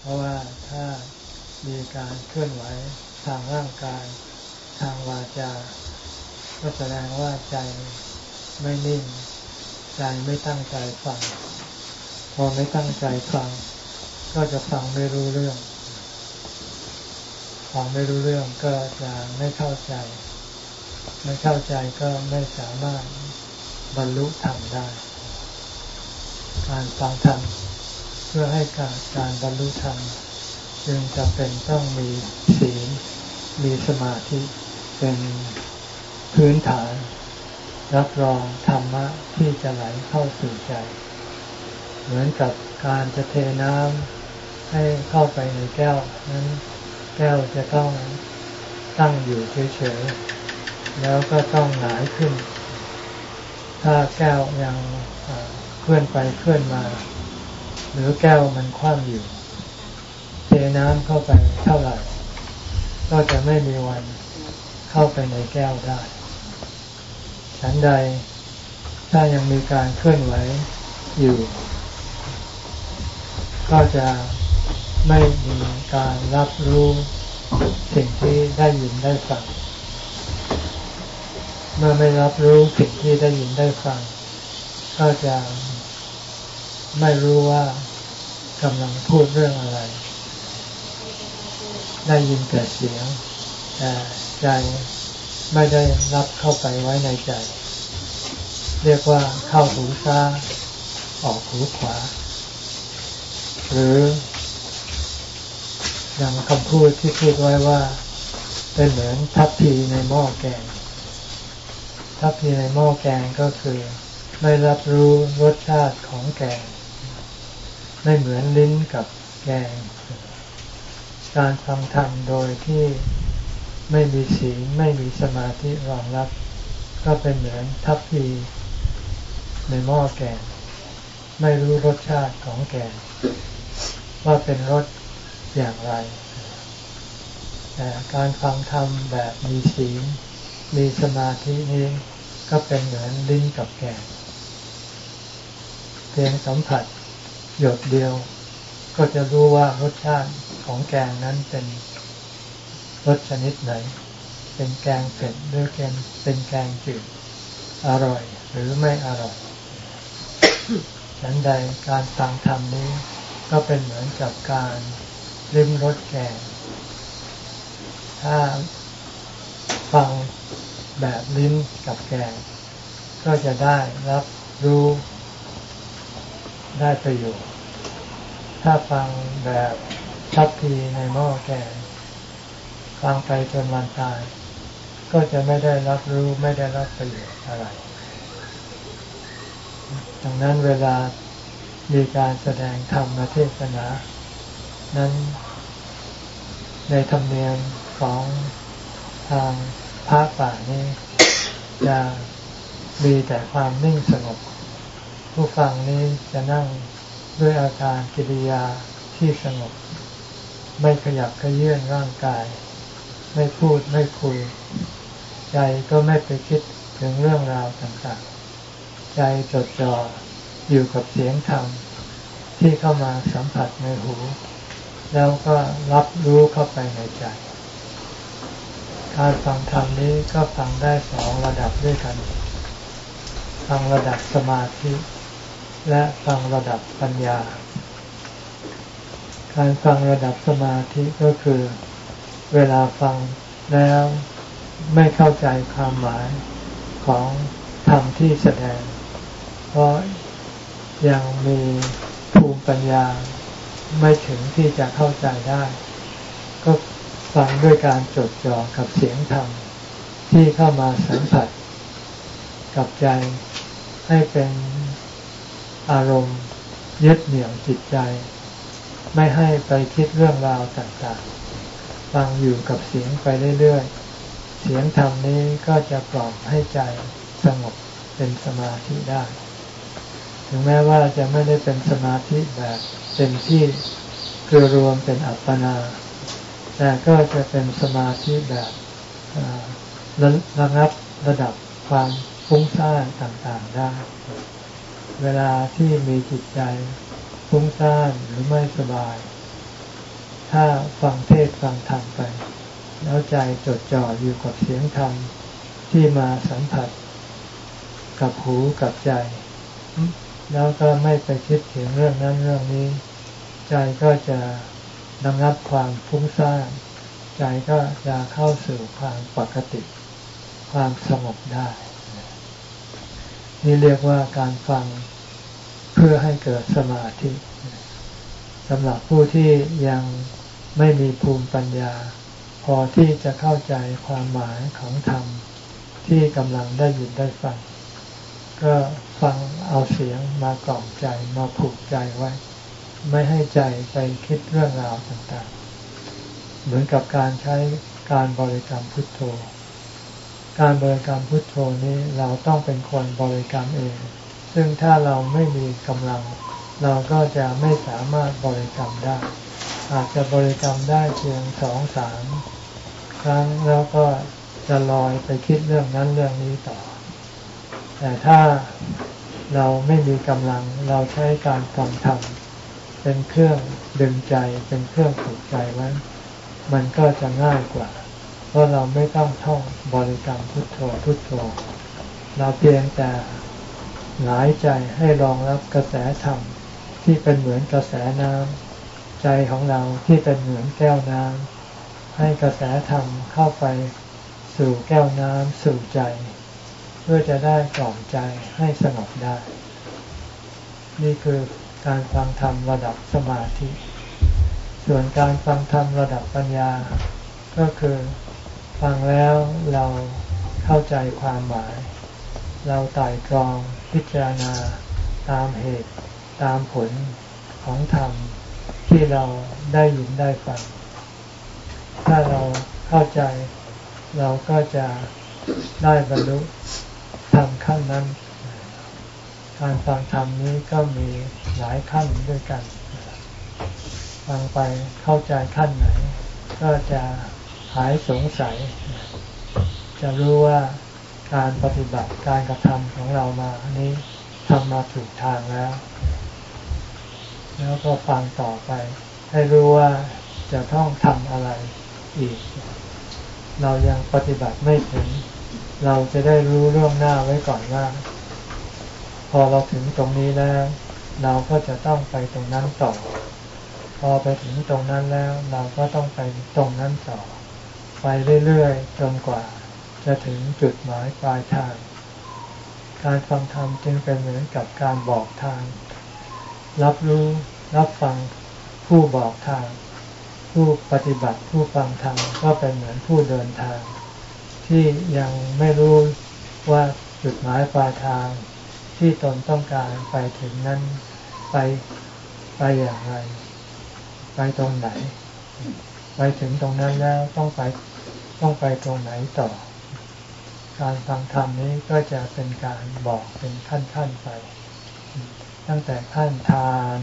เพราะว่าถ้ามีการเคลื่อนไหวทางร่างกาย ทางวาจาก็แสดงว่าใจไม่นิ่ง ใจไม่ตั้งใจฟัง พอไม่ตั้งใจฟัง ก็จะฟังไม่รู้เรื่อง ฟังไม่รู้เรื่องก็จะไม่เข้าใจ ไม่เข้าใจก็ไม่สามารถบรรลุธรรมได้ การฟังธรรม เพื่อให้การการบรรลุธรรมจึงจะเป็นต้องมีศีลมีสมาธิเป็นพื้นฐาน รับรองธรรมะที่จะไหลเข้าสู่ใจ เหมือนกับการจะเทน้ำให้เข้าไปในแก้ว นั้นแก้วจะต้องตั้งอยู่เฉยๆแล้วก็ต้องหงายขึ้น ถ้าแก้วยังเคลื่อนไปเคลื่อนมา หรือแก้วมันคว่ำอยู่ เทน้ำเข้าไปเท่าไหร่ ก็จะไม่มีวันเข้าไปในแก้วได้ ฉันใดถ้ายังมีการเคลื่อนไหวอยู่ ก็จะไม่มีการรับรู้สิ่งที่ได้ยินได้ฟัง เมื่อไม่รับรู้สิ่งที่ได้ยินได้ฟัง ก็จะ ไม่รู้ว่ากำลังพูดเรื่องอะไร ได้ยินแต่เสียง แต่ใจไม่ได้รับเข้าไปไว้ในใจ เรียกว่าเข้าหูซ้ายออกหูขวา หรืออย่างคำพูดที่พูดไว้ว่า เป็นเหมือนทัพพีในหม้อแกง ทัพพีในหม้อแกงก็คือ ไม่รับรู้รสชาติของแกง ไม่เหมือนลิ้นกับแกง การฟังธรรมโดยที่ไม่มีศีลไม่มีสมาธิรองรับ ก็เป็นเหมือนทัพพีในหม้อแกง ไม่รู้รสชาติของแกง ว่าเป็นรสอย่างไร แต่การฟังธรรมแบบมีศีลมีสมาธินี้ก็เป็นเหมือนลิ้นกับแกงเพียงสัมผัส หยดเดียว ก็จะรู้ว่ารสชาติของแกงนั้นเป็นรสชนิดไหน เป็นแกงเผ็ดหรือแกงเป็นแกงจืดอร่อยหรือไม่อร่อยฉันใดการฟังธรรมนี้ ก็เป็นเหมือนกับการริมรสแกง ถ้าฟังแบบลิ้นกับแกง ก็จะได้รับรู้ ได้ประโยชน์ ถ้าฟังแบบชับพีในหม้อแกงฟังไปจนวันตาย ก็จะไม่ได้รับรู้ไม่ได้รับประโยชน์อะไร ดังนั้นเวลามีการแสดงธรรมเทศนา นั้นในธรรมเนียมของทางพระป่านี้จะมีแต่ความนิ่งสงบ ผู้ฟังนี้จะนั่งด้วยอาการกิริยาที่สงบ ไม่ขยับขยื่นร่างกาย ไม่พูดไม่คุย ใจก็ไม่ไปคิดถึงเรื่องราวต่างๆ ใจจดจ่ออยู่กับเสียงธรรมที่เข้ามาสัมผัสในหู แล้วก็รับรู้เข้าไปในใจ การฟังธรรมนี้ก็ฟังได้สองระดับด้วยกัน ฟังระดับสมาธิ และฟังระดับปัญญา การฟังระดับสมาธิก็คือ เวลาฟังแล้วไม่เข้าใจความหมายของธรรมที่แสดง เพราะยังมีภูมิปัญญาไม่ถึงที่จะเข้าใจได้ ก็ฟังด้วยการจดจ่อกับเสียงธรรมที่เข้ามาสัมผัส กับใจให้เป็น อารมณ์ยึดเหนี่ยวจิตใจ ไม่ให้ไปคิดเรื่องราวต่างๆ ฟังอยู่กับเสียงไปเรื่อยๆ เสียงธรรมนี้ก็จะปลอบให้ใจสงบเป็นสมาธิได้ ถึงแม้ว่าจะไม่ได้เป็นสมาธิแบบเต็มที่คือรวมเป็นอัปปนาแต่ก็จะเป็นสมาธิแบบระงับระดับความฟุ้งซ่านต่างๆได้ เวลาที่มีจิตใจฟุ้งซ่านหรือไม่สบาย ถ้าฟังเทศฟังธรรมไป แล้วใจจดจ่ออยู่กับเสียงธรรมที่มาสัมผัส กับหูกับใจ แล้วก็ไม่ไปคิดถึงเรื่องนั้นเรื่องนี้ ใจก็จะระงับความฟุ้งซ่านใจก็จะเข้าสู่ความปกติ ความสงบได้ นี่เรียกว่าการฟัง พื่อให้เกิดสมาธิสำหรับผู้ที่ยังไม่มีภูมิปัญญา พอที่จะเข้าใจความหมายของธรรมที่กำลังได้ยินได้ฟัง ก็ฟังเอาเสียงมากล่อมใจมาผูกใจไว้ ไม่ให้ใจไปคิดเรื่องราวต่างๆ เหมือนกับการใช้การบริกรรมพุทโธ การบริกรรมพุทโธนี้เราต้องเป็นคนบริกรรมเอง ซึ่งถ้าเราไม่มีกำลัง เราก็จะไม่สามารถบริกรรมได้ อาจจะบริกรรมได้เพียงสองสามครั้งแล้วก็จะลอยไปคิดเรื่องนั้นเรื่องนี้ต่อ แต่ถ้าเราไม่มีกำลังเราใช้การฟังธรรมเป็นเครื่องดึงใจเป็นเครื่องผูกใจไว้มันก็จะง่ายกว่า เพราะเราไม่ต้องท่องบริกรรมพุทโธพุทโธ เราเพียงแต่ หงายใจให้รองรับกระแสธรรมที่เป็นเหมือนกระแสน้ำใจของเราที่เป็นเหมือนแก้วน้ำให้กระแสธรรมเข้าไปสู่แก้วน้ำสู่ใจ เพื่อจะได้กล่อมใจให้สงบได้ นี่คือการฟังธรรมระดับสมาธิ ส่วนการฟังธรรมระดับปัญญา ก็คือฟังแล้วเราเข้าใจความหมาย เราไต่ตรอง พิจารณาตามเหตุตามผลของธรรมที่เราได้ยินได้ฟัง ถ้าเราเข้าใจเราก็จะได้บรรลุธรรมขั้นนั้น การฟังธรรมนี้ก็มีหลายขั้นด้วยกัน ฟังไปเข้าใจขั้นไหน ก็จะหายสงสัย จะรู้ว่า การปฏิบัติการกระทำของเรามาอันนี้ทำมาถูกทางแล้ว แล้วก็ฟังต่อไป ให้รู้ว่าจะต้องทำอะไรอีก เรายังปฏิบัติไม่ถึง เราจะได้รู้เรื่องหน้าไว้ก่อนว่า พอเราถึงตรงนี้แล้ว เราก็จะต้องไปตรงนั้นต่อ พอไปถึงตรงนั้นแล้ว เราก็ต้องไปตรงนั้นต่อ ไปเรื่อยๆจนกว่า จะถึงจุดหมายปลายทาง การฟังธรรมจึงเป็นเหมือนกับการบอกทาง รับรู้รับฟังผู้บอกทาง ผู้ปฏิบัติผู้ฟังธรรมก็เป็นเหมือนผู้เดินทาง ที่ยังไม่รู้ว่าจุดหมายปลายทาง ที่ตนต้องการไปถึงนั้นไปไปอย่างไร ไปตรงไหน ไปถึงตรงนั้นแล้วต้องไปต้องไปตรงไหนต่อ การฟังธรรมนี้ก็จะเป็นการบอกเป็นขั้นๆไป ตั้งแต่ขั้นทาน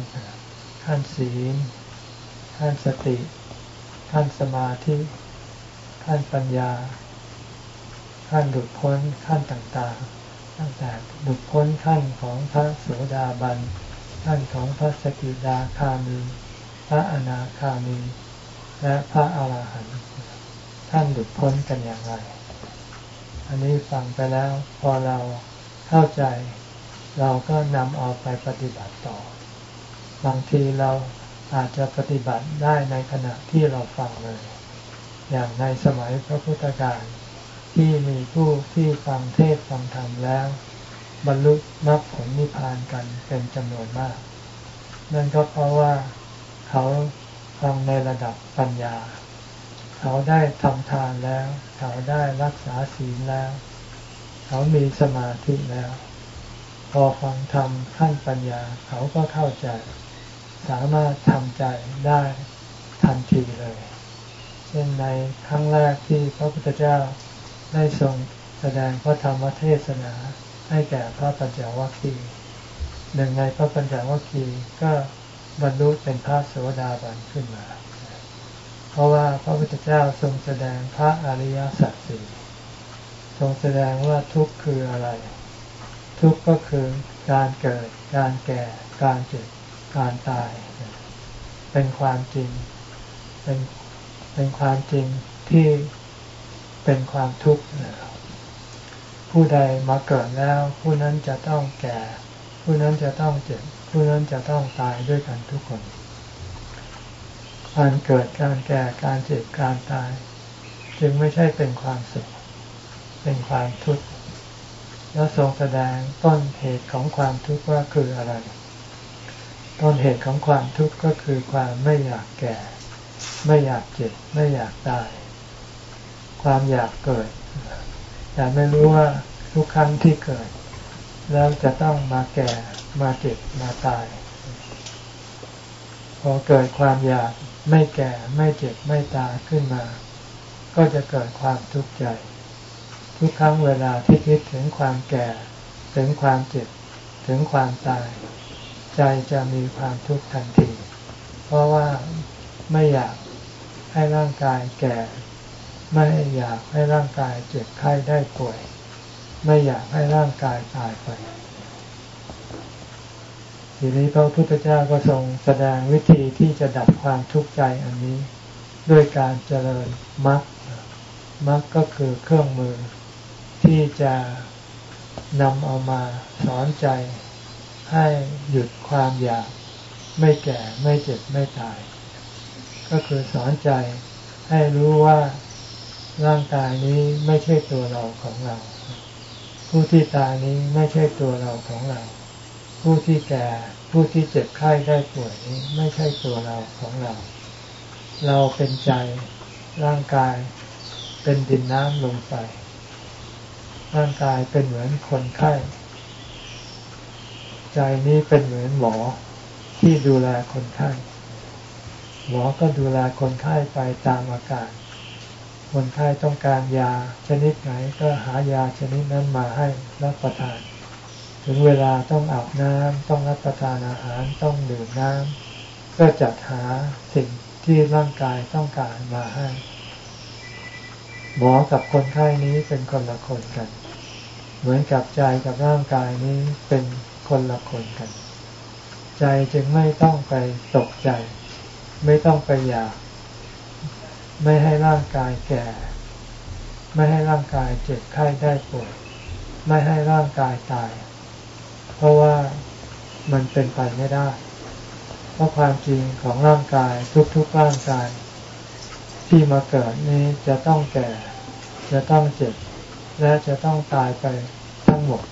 ขั้นศีล ขั้นสติ ขั้นสมาธิ ขั้นปัญญา ขั้นหลุดพ้นขั้นต่างๆ ตั้งแต่หลุดพ้นขั้นของพระโสดาบัน ขั้นของพระสกิดาคามี พระอนาคามี และพระอาหารหันต์ท่านหลุดพ้นกันอย่างไร อันนี้ฟังไปแล้วพอเราเข้าใจ เราก็นำเอาไปปฏิบัติต่อ บางทีเราอาจจะปฏิบัติได้ในขณะที่เราฟังเลย อย่างในสมัยพระพุทธการที่มีผู้ที่ฟังเทศฟังธรรมแล้ว บรรลุมรรคผลนิพพานกันเป็นจำนวนมาก นั่นก็เพราะว่าเขาฟังในระดับปัญญา เขาได้ทำทานแล้ว เขาได้รักษาศีลแล้ว เขามีสมาธิแล้ว พอฟังธรรมขั้นปัญญา เขาก็เข้าใจ สามารถทำใจได้ทันทีเลย เช่นในครั้งแรกที่พระพุทธเจ้าได้ทรงแสดงพระธรรมเทศนาให้แก่พระปัญจวัคคีย์หนึ่งในพระปัญจวัคคีย์ก็บรรลุเป็นพระโสดาบันขึ้นมา ราะว่าพระพุทธเจ้าทรงแสดงพระอริยสัจสี่ทรงแสดงว่าทุกข์คืออะไร ทุกข์ก็คือการเกิด การแก่ การเจ็บ การตาย เป็นความจริง เป็นเป็นความจริงที่เป็นความทุกข์ผู้ใดมาเกิดแล้ว ผู้นั้นจะต้องแก่ ผู้นั้นจะต้องเจ็บ ผู้นั้นจะต้องตายด้วยกันทุกคน การเกิดการแก่การเจ็บการตาย จึงไม่ใช่เป็นความสุข เป็นความทุกข์แล้วทรงแสดงต้นเหตุของความทุกข์ว่าคืออะไร ต้นเหตุของความทุกข์ก็คือความไม่อยากแก่ ไม่อยากเจ็บ ไม่อยากตาย ความอยากเกิด แต่ไม่รู้ว่าทุกครั้งที่เกิด แล้วจะต้องมาแก่มาเจ็บมาตาย พอเกิดความอยาก ไม่แก่ไม่เจ็บไม่ตายขึ้นมา ก็จะเกิดความทุกข์ใจ ทุกครั้งเวลาที่คิดถึงความแก่ ถึงความเจ็บ ถึงความตาย ใจจะมีความทุกข์ทันที เพราะว่าไม่อยากให้ร่างกายแก่ ไม่อยากให้ร่างกายเจ็บไข้ได้ป่วย ไม่อยากให้ร่างกายตายไป ทีนี้พระพุทธเจ้าก็ทรงแสดงวิธีที่จะดับความทุกข์ใจอันนี้ ด้วยการเจริญมรรคมรรคก็คือเครื่องมือที่จะนำเอามาสอนใจ ให้หยุดความอยาก ไม่แก่ไม่เจ็บไม่ตาย ก็คือสอนใจให้รู้ว่าร่างกายนี้ไม่ใช่ตัวเราของเรา ผู้ที่ตายนี้ไม่ใช่ตัวเราของเรา ผู้ที่แก่ ผู้ที่เจ็บไข้ได้ป่วยนี้ไม่ใช่ตัวเราของเรา เราเป็นใจร่างกายเป็นดินน้ำลงไปร่างกายเป็นเหมือนคนไข้ ใจนี้เป็นเหมือนหมอที่ดูแลคนไข้ หมอก็ดูแลคนไข้ไปตามอาการ คนไข้ต้องการยาชนิดไหนก็หายาชนิดนั้นมาให้รับประทาน ถึงเวลาต้องอาบน้ำต้องรับประทานอาหารต้องดื่มน้ำก็จัดหาสิ่งที่ร่างกายต้องการมาให้ หมอกับคนไข้นี้เป็นคนละคนกัน เหมือนกับใจกับร่างกายนี้เป็นคนละคนกัน ใจจึงไม่ต้องไปตกใจ ไม่ต้องไปอยาก ไม่ให้ร่างกายแก่ ไม่ให้ร่างกายเจ็บไข้ได้ป่วย ไม่ให้ร่างกายตาย เพราะว่ามันเป็นไปไม่ได้ เพราะความจริงของร่างกายทุกๆร่างกาย ที่มาเกิดนี้จะต้องแก่ จะต้องเจ็บ และจะต้องตายไปทั้งหมด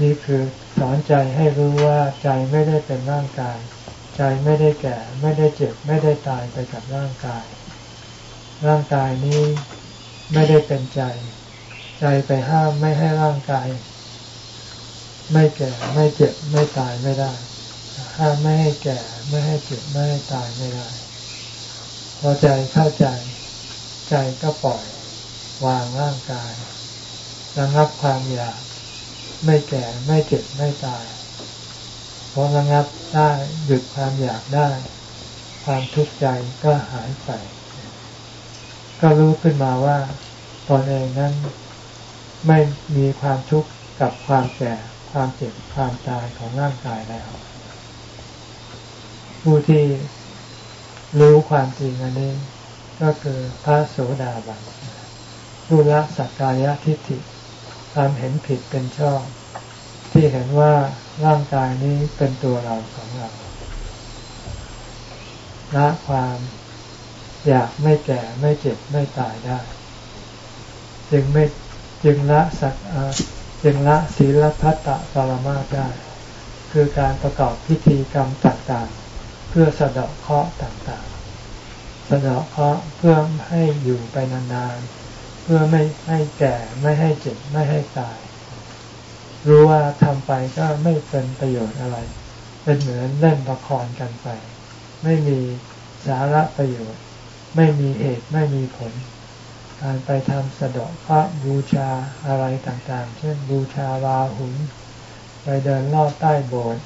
นี่คือสอนใจให้รู้ว่าใจไม่ได้เป็นร่างกาย ใจไม่ได้แก่ ไม่ได้เจ็บ ไม่ได้ตายไปกับร่างกาย ร่างกายนี้ไม่ได้เป็นใจ ใจไปห้ามไม่ให้ร่างกาย ไม่แก่ไม่เจ็บไม่ตายไม่ได้ ห้ามไม่ให้แก่ไม่ให้เจ็บไม่ให้ตายไม่ได้ พอใจเข้าใจใจก็ปล่อยวางร่างกายระงับความอยาก ไม่แก่ไม่เจ็บไม่ตายพอระงับได้หยุดความอยากได้ ความทุกข์ใจก็หายไป ก็รู้ขึ้นมาว่าตนเองนั้นไม่มีความทุกข์กับความแก่ ความเจ็บความตายของร่างกายแล้ว ผู้ที่รู้ความจริงอันนี้ ก็คือพระโสดาบันผู้ละสักกายทิฏฐิความเห็นผิดเป็นชอบ ที่เห็นว่าร่างกายนี้เป็นตัวเราของเราละความอยากไม่แก่ไม่เจ็บไม่ตายได้ จึงไม่จึงละสัก จึงละศีลพัตตปรมาได้ คือการประกอบพิธีกรรมต่างๆ เพื่อสะเดาะเคราะห์ต่างๆ สะเดาะเคราะห์เพื่อให้อยู่ไปนานๆ เพื่อไม่ให้แก่ไม่ให้เจ็บไม่ให้ตาย รู้ว่าทำไปก็ไม่เป็นประโยชน์อะไร เป็นเหมือนเล่นละครกันไป ไม่มีสาระประโยชน์ ไม่มีเหตุไม่มีผล การไปทำสะดอกพระบูชาอะไรต่างๆ เช่นบูชาราหุนไปเดินรอบใต้โบสถ์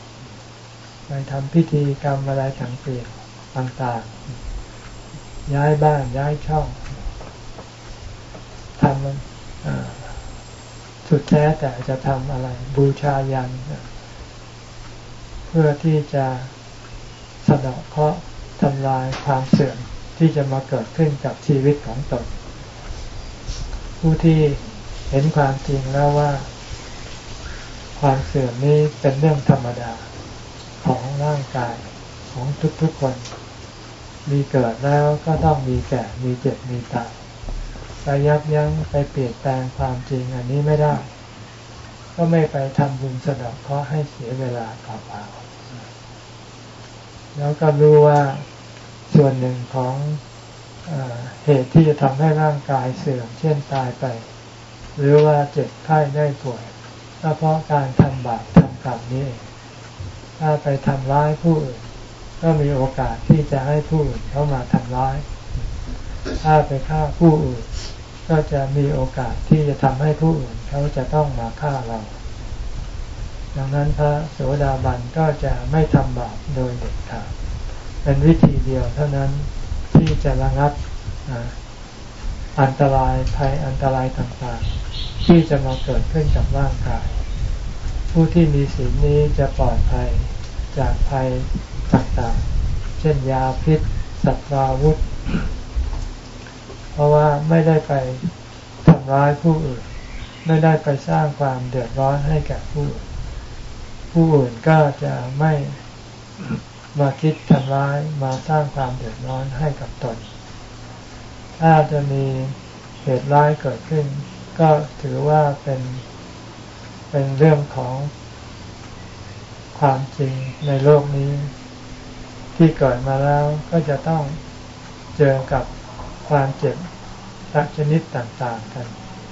ไปทำพิธีกรรมอะไรต่างๆ ย้ายบ้านย้ายช่องทำสุดแท้แต่จะทำอะไร บูชายันเพื่อที่จะสะดอกเคราะห์ทำลายความเสื่อมที่จะมาเกิดขึ้นกับชีวิตของตน ผู้ที่เห็นความจริงแล้วว่า ความเสื่อมนี้เป็นเรื่องธรรมดาของร่างกายของทุกๆคน มีเกิดแล้วก็ต้องมีแก่มีเจ็บมีตายไปยับยั้งไปเปลี่ยนแปลงความจริงอันนี้ไม่ได้ ก็ไม่ไปทำบุญสะดอกเพราะให้เสียเวลาเปล่าๆแล้วก็รู้ว่าส่วนหนึ่งของ เหตุที่จะทำให้ร่างกายเสื่อมเช่นตายไป หรือว่าเจ็บไข้ได้ป่วยก็เพราะการทำบาปทำกรรมนี้ถ้าไปทำร้ายผู้อื่นก็มีโอกาสที่จะให้ผู้อื่นเข้ามาทำร้าย ถ้าไปฆ่าผู้อื่น ก็จะมีโอกาสที่จะทำให้ผู้อื่นเขาจะต้องมาฆ่าเรา ดังนั้นพระโสดาบันก็จะไม่ทำบาปโดยเด็ดขาดเป็นวิธีเดียวเท่านั้น ที่จะระงับอันตรายภัยอันตรายต่างๆ ที่จะมาเกิดขึ้นกับร่างกาย ผู้ที่มีศีลนี้จะปลอดภัยจากภัยต่างๆ เช่นยาพิษ สัตว์ราวุธ เพราะว่าไม่ได้ไปทำร้ายผู้อื่น ไม่ได้ไปสร้างความเดือดร้อนให้แก่ผู้อื่นผู้อื่นก็จะไม่ มาคิดทำร้ายมาสร้างความเดือดร้อนให้กับตน ถ้าจะมีเหตุร้ายเกิดขึ้น ก็ถือว่าเป็นเป็นเรื่องของความจริงในโลกนี้ ที่เกิดมาแล้วก็จะต้องเจอกับความเจ็บตักชนิดต่าง ๆ กัน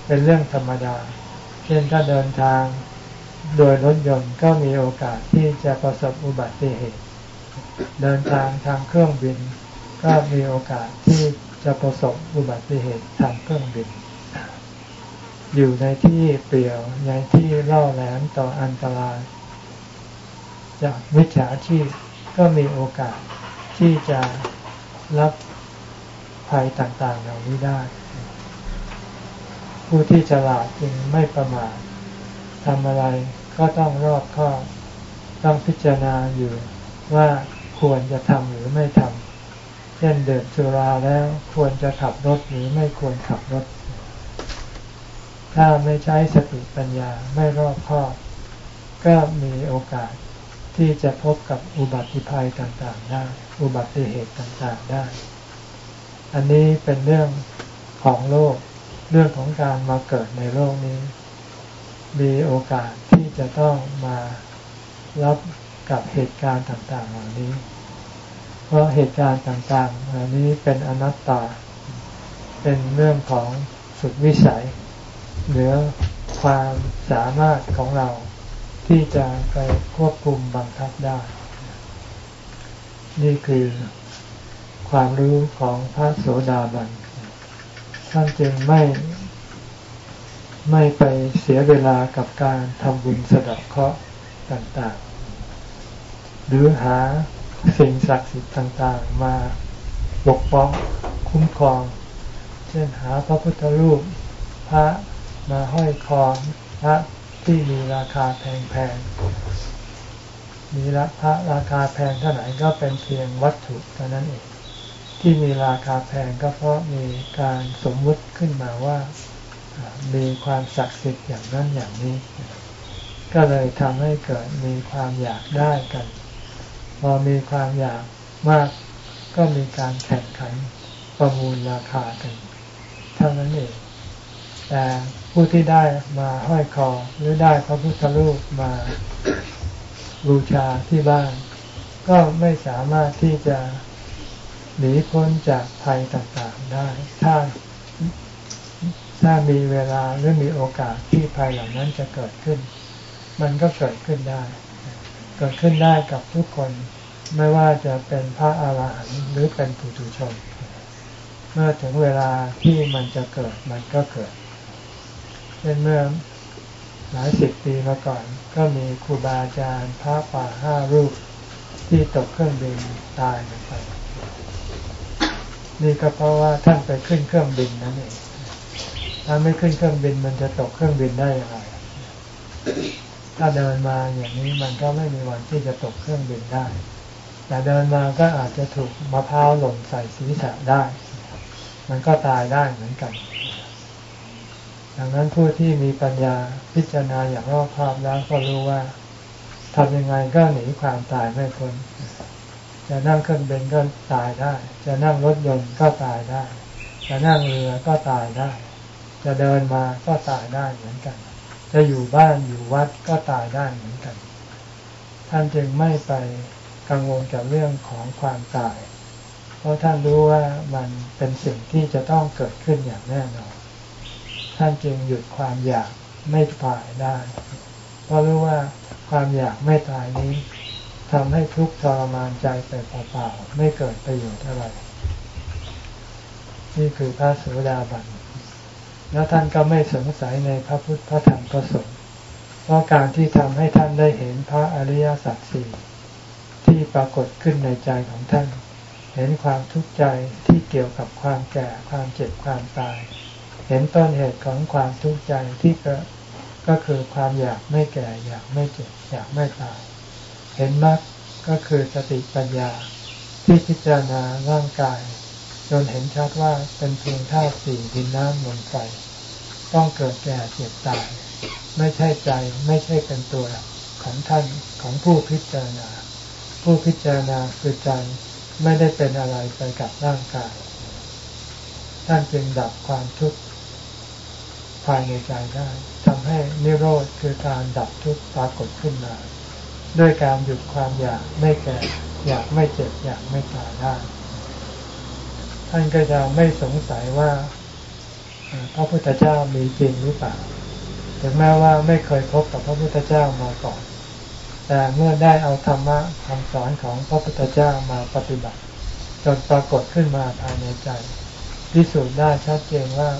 เป็นเรื่องธรรมดา เช่นถ้าเดินทางโดยรถยนต์ก็มีโอกาสที่จะประสบอุบัติเหตุ เดินทางทางเครื่องบิน ก็มีโอกาสที่จะประสบอุบัติเหตุทางเครื่องบิน อยู่ในที่เปลี่ยวในที่เล่าแหลมต่ออันตราย จากวิชาชีพก็มีโอกาสที่จะรับภัยต่างๆเหล่านี้ได้ ผู้ที่ฉลาดจึงไม่ประมาททำอะไรก็ต้องรอบคอบต้องพิจารณาอยู่ว่า ควรจะทำหรือไม่ทำเช่นเดินสุราแล้วควรจะขับรถหรือไม่ควรขับรถ ถ้าไม่ใช้สติปัญญาไม่รอบคอบก็มีโอกาสที่จะพบกับอุบัติภัยต่างๆได้ อุบัติเหตุต่างๆได้ อันนี้เป็นเรื่องของโลก เรื่องของการมาเกิดในโลกนี้ มีโอกาสที่จะต้องมารับ กับเหตุการณ์ต่างๆเหล่านี้ เพราะเหตุการณ์ต่างๆเหล่านี้เป็นอนัตตา เป็นเรื่องของสุดวิสัย เหนือความสามารถของเราที่จะไปควบคุมบังคับได้ นี่คือความรู้ของพระโสดาบันท่านจึงไม่ไม่ไปเสียเวลากับการทำบุญสะดอกเคราะห์ต่าง หรือหาสิ่งศักดิ์สิทธิ์ต่างๆ มาปกป้องคุ้มครอง เช่นหาพระพุทธรูป พระมาห้อยคอพระที่มีราคาแพงๆ มีละพระราคาแพงเท่าไหร่ก็เป็นเพียงวัตถุเท่านั้นเอง ที่มีราคาแพงก็เพราะมีการสมมุติขึ้นมาว่ามีความศักดิ์สิทธิ์อย่างนั้นอย่างนี้ ก็เลยทำให้เกิดมีความอยากได้กัน พอมีความอยากมากก็มีการแข่งขันประมูลราคากันเท่านั้นเองแต่ผู้ที่ได้มาห้อยคอหรือได้พระพุทธรูปมาบูชาที่บ้าน ก็ไม่สามารถที่จะหนีพ้นจากภัยต่างๆได้ ถ้าถ้ามีเวลาหรือมีโอกาสที่ภัยเหล่านั้นจะเกิดขึ้น มันก็เกิดขึ้นได้ เกิดขึ้นได้กับทุกคนไม่ว่าจะเป็นพระอาหารหันต์หรือเป็นปุถุชน เมื่อถึงเวลาที่มันจะเกิดมันก็เกิดเช่นเมื่อหลายสิบปีมาก่อน ก็มีครูบาอาจารย์พระป่าห้ารูปที่ตกเครื่องบินตายไปนี่ก็เพราะว่าท่านไปขึ้นเครื่องบินนั่นเองถ้าไม่ขึ้นเครื่องบินมันจะตกเครื่องบินได้อย่างไร ถ้าเดินมาอย่างนี้มันก็ไม่มีวันที่จะตกเครื่องบินได้ แต่เดินมาก็อาจจะถูกมะพร้าวหล่นใส่ศีรษะได้ มันก็ตายได้เหมือนกัน ดังนั้นผู้ที่มีปัญญาพิจารณาอย่างรอบคอบแล้วก็รู้ว่าทำยังไงก็หนีความตายไม่พ้น จะนั่งเครื่องบินก็ตายได้ จะนั่งรถยนต์ก็ตายได้ จะนั่งเรือก็ตายได้ จะเดินมาก็ตายได้เหมือนกัน จะอยู่บ้านอยู่วัดก็ตายได้เหมือนกัน ท่านจึงไม่ไปกังวลกับเรื่องของความตาย เพราะท่านรู้ว่ามันเป็นสิ่งที่จะต้องเกิดขึ้นอย่างแน่นอน ท่านจึงหยุดความอยากไม่ตายได้ เพราะรู้ว่าความอยากไม่ตายนี้ทำให้ทุกข์ทรมานใจไปเปล่าๆไม่เกิดประโยชน์อะไร นี่คือพระสุดาบัน แล้วท่านก็ไม่สงสัยในพระพุทธพระธรรมพระสงฆ์เพราะการที่ทำให้ท่านได้เห็นพระอริยสัจสี่ที่ปรากฏขึ้นในใจของท่าน เห็นความทุกข์ใจที่เกี่ยวกับความแก่ความเจ็บความตาย เห็นต้นเหตุของความทุกข์ใจที่เกิดก็คือความอยากไม่แก่อยากไม่เจ็บอยากไม่ตาย เห็นมรรคก็คือสติปัญญาที่พิจารณาร่างกาย จนเห็นชัดว่าเป็นเพียงธาตุสี่ดินน้ำลมไฟต้องเกิดแก่เจ็บตาย ไม่ใช่ใจไม่ใช่เป็นตัวของท่านของผู้พิจารณา ผู้พิจารณาคือใจไม่ได้เป็นอะไรไปกับร่างกาย ท่านจึงดับความทุกข์ภายในใจได้ทำให้นิโรธคือการดับทุกข์ปรากฏขึ้นมา ด้วยการหยุดความอยากไม่แก่ อยากไม่เจ็บอยากไม่ตายได้ ท่านก็จะไม่สงสัยว่าพระพุทธเจ้ามีจริงหรือเปล่าถึงแม้ว่าไม่เคยพบกับพระพุทธเจ้ามาก่อน แต่เมื่อได้เอาธรรมะคำสอนของพระพุทธเจ้ามาปฏิบัติ จนปรากฏขึ้นมาภายในใจพิสูจน์ได้ชัดเจนว่า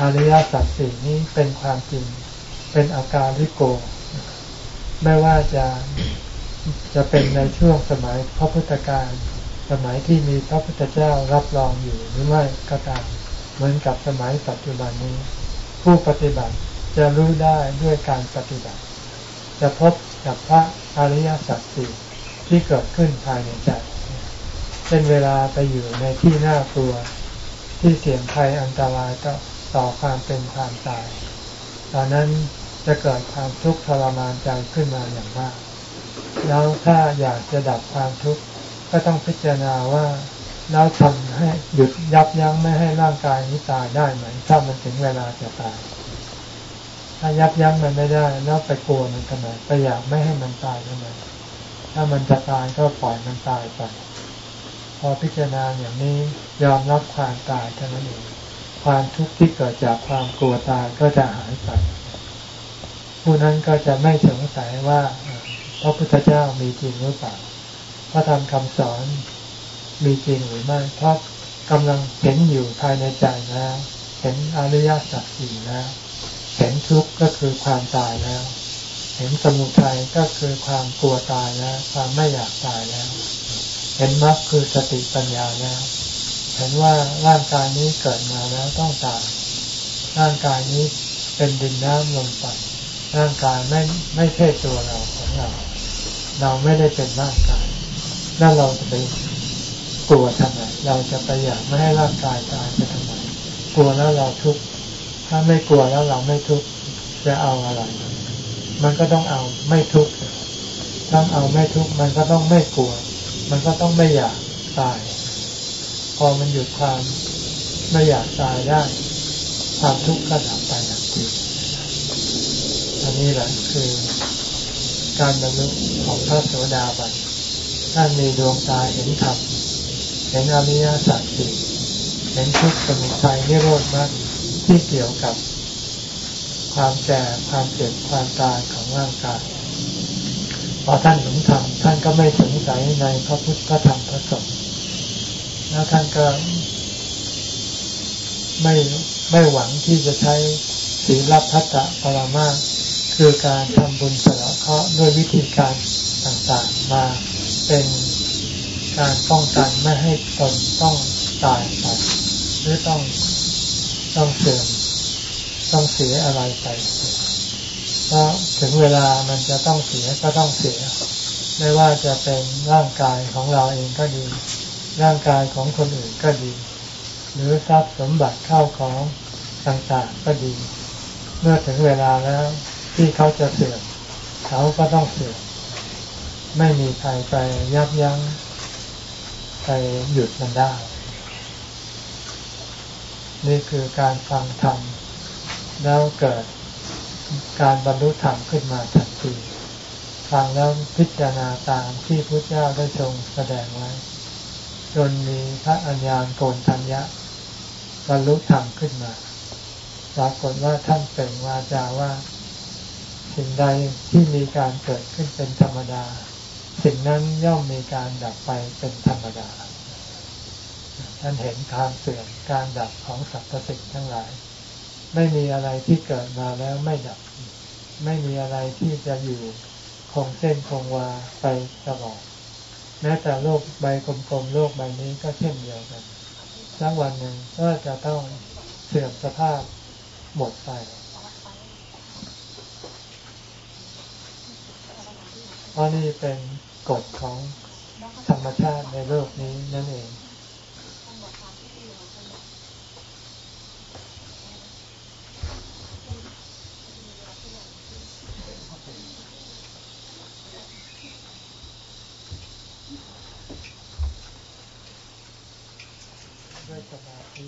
อริยสัจสี่นี้เป็นความจริง เป็นอาการลิโก ไม่ว่าจะจะเป็นในช่วงสมัยพระพุทธการ สมัยที่มีพระพุทธเจ้ารับรองอยู่หรือไม่ก็ตามเหมือนกับสมัยปัจจุบันนี้ ผู้ปฏิบัติจะรู้ได้ด้วยการปฏิบัติ จะพบกับพระอริยสัจสี่ที่เกิดขึ้นภายในใจเช่นเวลาไปอยู่ในที่น่ากลัว ที่เสี่ยงภัยอันตรายก็ต่อความเป็นความตาย ตอนนั้นจะเกิดความทุกข์ทรมานใจขึ้นมาอย่างมาก แล้วถ้าอยากจะดับความทุกข์ ก็ต้องพิจารณาว่าแล้วทำให้หยุดยับยั้งไม่ให้ร่างกายนี้ตายได้ไหมถ้ามันถึงเวลาจะตาย ถ้ายับยั้งมันไม่ได้แล้วไปกลัวมันทำไมไปอยากไม่ให้มันตายทำไมถ้ามันจะตายก็ปล่อยมันตายไปพอพิจารณาอย่างนี้ยอมรับความตายเท่านั้นเองความทุกข์ที่เกิดจากความกลัวตายก็จะหายไปผู้นั้นก็จะไม่สงสัยว่าพระพุทธเจ้ามีจริงหรือเปล่า พระธรรมคำสอนมีจริงหรือไม่เพราะกำลังเห็นอยู่ภายในใจแล้ว เห็นอริยสัจสี่แล้ว เห็นทุกข์ก็คือความตายแล้ว เห็นสมุทัยก็คือความกลัวตายแล้ว ความไม่อยากตายแล้ว เห็นมรรคคือสติปัญญาแล้ว เห็นว่าร่างกายนี้เกิดมาแล้วต้องตาย ร่างกายนี้เป็นดินน้ำลมไฟร่างกายไม่ไม่ใช่ตัวเราของเรา เราไม่ได้เป็นร่างกาย แล้วเราจะไปกลัวทำไมเราจะไปอยากไม่ให้ร่างกายตายไปทำไมกลัวแล้วเราทุกข์ถ้าไม่กลัวแล้วเราไม่ทุกข์จะเอาอะไร มันก็ต้องเอาไม่ทุกข์ถ้าเอาไม่ทุกข์มันก็ต้องไม่กลัว มันก็ต้องไม่อยากตาย พอมันหยุดความไม่อยากตายได้ ความทุกข์ก็ดับไปทันทีอันนี้แหละคือการบรรลุของพระโสดาบัน ท่านมีดวงตาเห็นธรรมเห็นอริยสัจสี่เห็นทุกข์สมุทัยนิโรธมรรคที่เกี่ยวกับ ความแก่ความเจ็บความตายของร่างกายพอท่านเห็นธรรมท่านก็ไม่สงสัยในพระพุทธพระธรรมพระสงฆ์แล้วท่านก็ ไม่ไม่หวังที่จะใช้ศีลพัตตะปรามาคือการทำบุญสละเคราะห์ด้วยวิธีการต่างๆมา เป็นการป้องกันไม่ให้ตนต้องตายไปหรือต้องต้องเสื่อมต้องเสียอะไรไปเพราะถึงเวลามันจะต้องเสียก็ต้องเสีย ไม่ว่าจะเป็นร่างกายของเราเองก็ดี ร่างกายของคนอื่นก็ดี หรือทรัพย์สมบัติเข้าของต่างๆก็ดี เมื่อถึงเวลาแล้วที่เขาจะเสื่อมเขาก็ต้องเสื่อม ไม่มีใครไปยับยั้งไปหยุดมันได้ นี่คือการฟังธรรมแล้วเกิดการบรรลุธรรมขึ้นมาทันที ฟังแล้วพิจารณาตามที่พระเจ้าได้ทรงแสดงไว้ จนมีพระอัญญาณโกนทัญญะบรรลุธรรมขึ้นมาปรากฏว่าท่านเปล่งวาจาว่า สิ่งใดที่มีการเกิดขึ้นเป็นธรรมดา สิ่งนั้นย่อมมีการดับไปเป็นธรรมดา ท่านเห็นการเสื่อมการดับของสรรพสิ่งทั้งหลาย ไม่มีอะไรที่เกิดมาแล้วไม่ดับ ไม่มีอะไรที่จะอยู่คงเส้นคงวาไปตลอดแม้แต่โลกใบกลมๆโลกใบนี้ก็เช่นเดียวกันสักวันหนึ่งก็จะต้องเสื่อมสภาพหมดไปเพราะนี่เป็น กฎของธรรมชาติในโลกนี้นั่นเอง ด้วยสมาธิ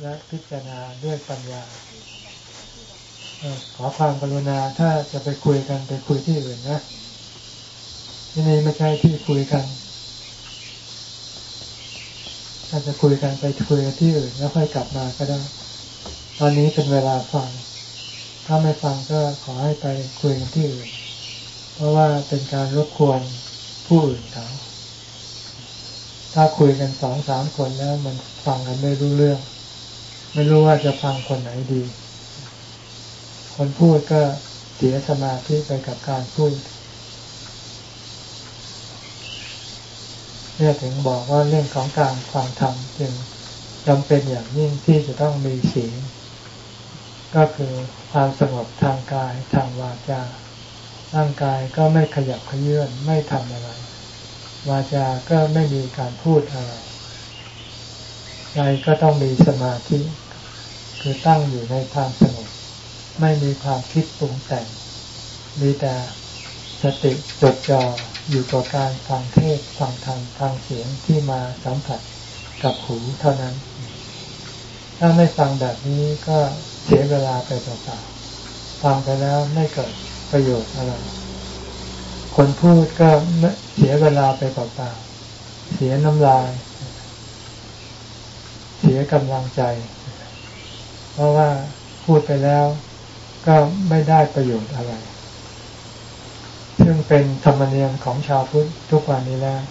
และพิจารณาด้วยปัญญาขอความกรุณาถ้าจะไปคุยกันไปคุยที่อื่นนะ ที่นี่ไม่ใช่ที่คุยกันถ้าจะคุยกันไปคุยที่อื่นแล้วค่อยกลับมาก็ได้ ตอนนี้เป็นเวลาฟัง ถ้าไม่ฟังก็ขอให้ไปคุยกันที่อื่น เพราะว่าเป็นการรบกวนผู้อื่นเขาถ้าคุยกันสองสามคนแล้ว มันฟังกันไม่รู้เรื่อง ไม่รู้ว่าจะฟังคนไหนดี คนพูดก็เสียสมาธิไปกับการพูด เนี่ยถึงบอกว่าเรื่องของการฟังธรรมจึงจำเป็นอย่างยิ่งที่จะต้องมีศีลก็คือความสงบทางกายทางวาจา ร่างกายก็ไม่ขยับขยื่นไม่ทำอะไร วาจาก็ไม่มีการพูดอะไรใจก็ต้องมีสมาธิ คือตั้งอยู่ในทางสงบไม่มีความคิดปรุงแต่ง มีแต่สติจดจ่อ อยู่กับการฟังเทศฟังธรรมทางเสียงที่มาสัมผัสกับหูเท่านั้น ถ้าไม่ฟังแบบนี้ก็เสียเวลาไปเปล่าๆฟังไปแล้วไม่เกิดประโยชน์อะไร คนพูดก็เสียเวลาไปเปล่าๆเสียน้ำลาย เสียกำลังใจ เพราะว่าพูดไปแล้วก็ไม่ได้ประโยชน์อะไร ซึ่งเป็นธรรมเนียมของชาวพุทธทุกวันนี้แล้ว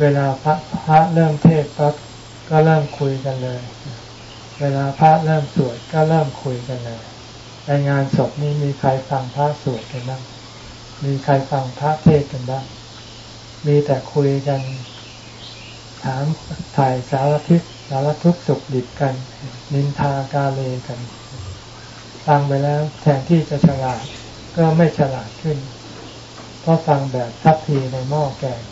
เวลาพระพระเริ่มเทศปั๊บก็เริ่มคุยกันเลย เวลาพระเริ่มสวดก็เริ่มคุยกันเลยในงานศพนี้มีใครฟังพระสวดกันบ้าง มีใครฟังพระเทศกันบ้าง มีแต่คุยกัน ถามถ่ายสารพิษสารทุกขสุขดิบกัน นินทากาเลกัน ฟังไปแล้วแทนที่จะฉลาดก็ไม่ฉลาดขึ้น เพราะฟังแบบทัพพีในหม้อแกง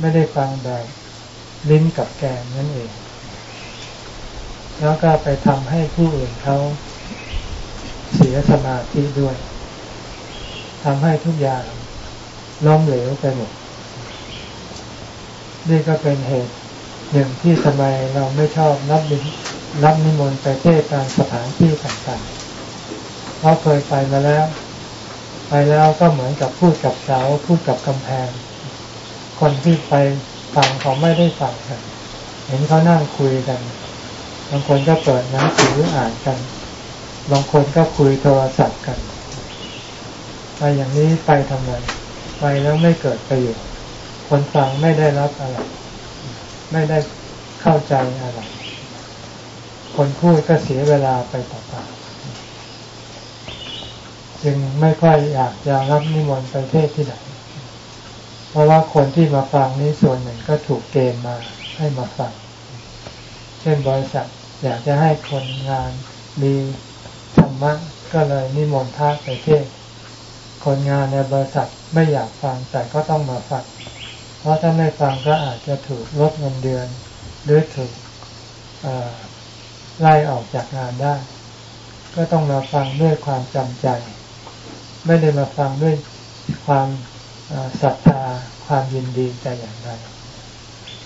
ไม่ได้ฟังแบบลิ้นกับแกงนั่นเอง แล้วก็ไปทำให้ผู้อื่นเขาเสียสมาธิด้วยทำให้ทุกอย่างล้มเหลวไปหมด นี่ก็เป็นเหตุหนึ่งที่ทำไมเราไม่ชอบรับนิรับนิมนต์ไปเทศตามสถานที่ต่างๆ เพราะเคยไปมาแล้ว ไปแล้วก็เหมือนกับพูดกับเสาพูดกับกำแพง คนที่ไปฟังเขาไม่ได้ฟังกันเห็นเขานั่งคุยกัน บางคนก็เปิดหนังสืออ่านกัน บางคนก็คุยโทรศัพท์กัน ไปอย่างนี้ไปทำไม ไปแล้วไม่เกิดประโยชน์ คนฟังไม่ได้รับอะไร ไม่ได้เข้าใจอะไร คนพูดก็เสียเวลาไปเปล่า จึงไม่ค่อยอยากจะรับนิมนต์ไปเทศที่ไหน เพราะว่าคนที่มาฟังนี้ส่วนหนึ่งก็ถูกเกณฑ์มาให้มาฟัง เช่นบริษัทอยากจะให้คนงานมีธรรมะก็เลยนิมนต์พระไปเทศ คนงานในบริษัทไม่อยากฟังแต่ก็ต้องมาฟัง เพราะถ้าไม่ฟังก็อาจจะถูกลดเงินเดือน หรือถูกไล่ออกจากงานได้ ก็ต้องมาฟังด้วยความจำใจ ไม่ได้มาฟังด้วยความศรัทธาความยินดีแต่อย่างใด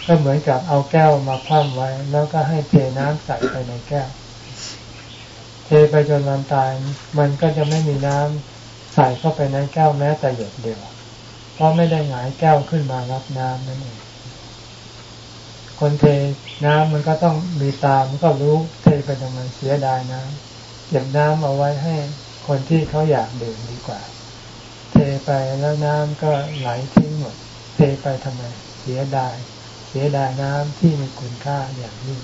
ก็เหมือนกับเอาแก้วมาคว่ำไว้ แล้วก็ให้เทน้ำใส่ไปในแก้ว เทไปจนวันตาย มันก็จะไม่มีน้ำใส่เข้าไปในแก้วแม้แต่หยดเดียว เพราะไม่ได้หงายแก้วขึ้นมารับน้ำนั่นเองคนเทน้ำมันก็ต้องมีตามันก็รู้เทไปทำไมเสียดายน้ำเก็บน้ำเอาไว้ให้ คนที่เขาอยากดื่มดีกว่า เทไปแล้วน้ำก็ไหลทิ้งหมด เทไปทำไม เสียดาย เสียดายน้ำที่มีคุณค่าอย่างนี้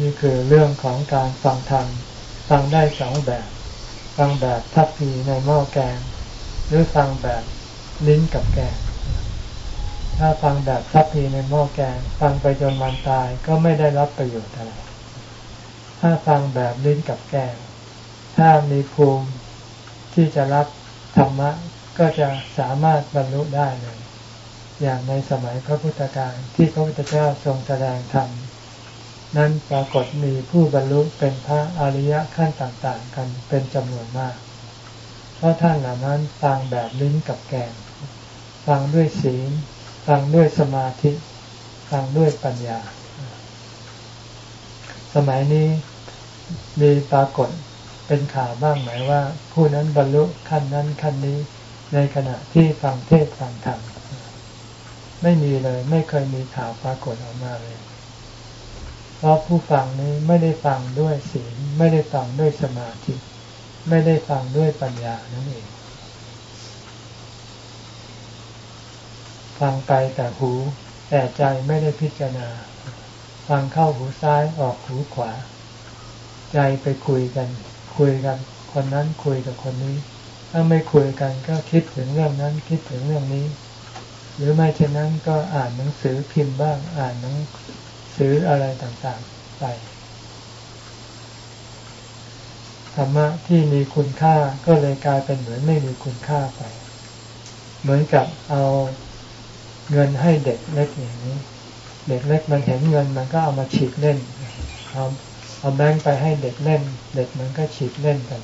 นี่คือเรื่องของการฟังธรรมฟังได้สองแบบ ฟังแบบทัพพีในหม้อแกง หรือฟังแบบลิ้นกับแกง ถ้าฟังแบบทัพพีในหม้อแกง ฟังไปจนวันตายก็ไม่ได้รับประโยชน์อะไร ถ้าฟังแบบลิ้นกับแกงถ้ามีภูมิที่จะรับธรรมะก็จะสามารถบรรลุได้เลย อย่างในสมัยพระพุทธการที่พระพุทธเจ้าทรงแสดงธรรมนั้นปรากฏมีผู้บรรลุเป็นพระอริยะขั้นต่างๆ กันเป็นจำนวนมาก เพราะท่านเหล่านั้นฟังแบบลิ้นกับแกง ฟังด้วยศีล ฟังด้วยสมาธิ ฟังด้วยปัญญา สมัยนี้ มีปรากฏเป็นข่าวบ้างไหมว่า ผู้นั้นบรรลุขั้นนั้นขั้นนี้ ในขณะที่ฟังเทศฟังธรรมไม่มีเลยไม่เคยมีข่าวปรากฏออกมาเลย เพราะผู้ฟังนี้ไม่ได้ฟังด้วยศีลไม่ได้ฟังด้วยสมาธิ ไม่ได้ฟังด้วยปัญญานั่นเอง ฟังไปแต่หูแต่ใจไม่ได้พิจารณา ฟังเข้าหูซ้ายออกหูขวา ใจไปคุยกัน คุยกันคนนั้นคุยกับคนนี้ ถ้าไม่คุยกันก็คิดถึงเรื่องนั้น คิดถึงเรื่องนี้ หรือไม่เช่นนั้นก็อ่านหนังสือพิมพ์บ้างอ่านหนังสืออะไรต่างๆไปธรรมะที่มีคุณค่าก็เลยกลายเป็นเหมือนไม่มีคุณค่าไป เหมือนกับเอาเงินให้เด็กเล็กอย่างนี้ เด็กเล็กมันเห็นเงินมันก็เอามาฉีกเล่นเอา เอาแบงค์ไปให้เด็กเล่น เด็กมันก็ฉีกเล่นกัน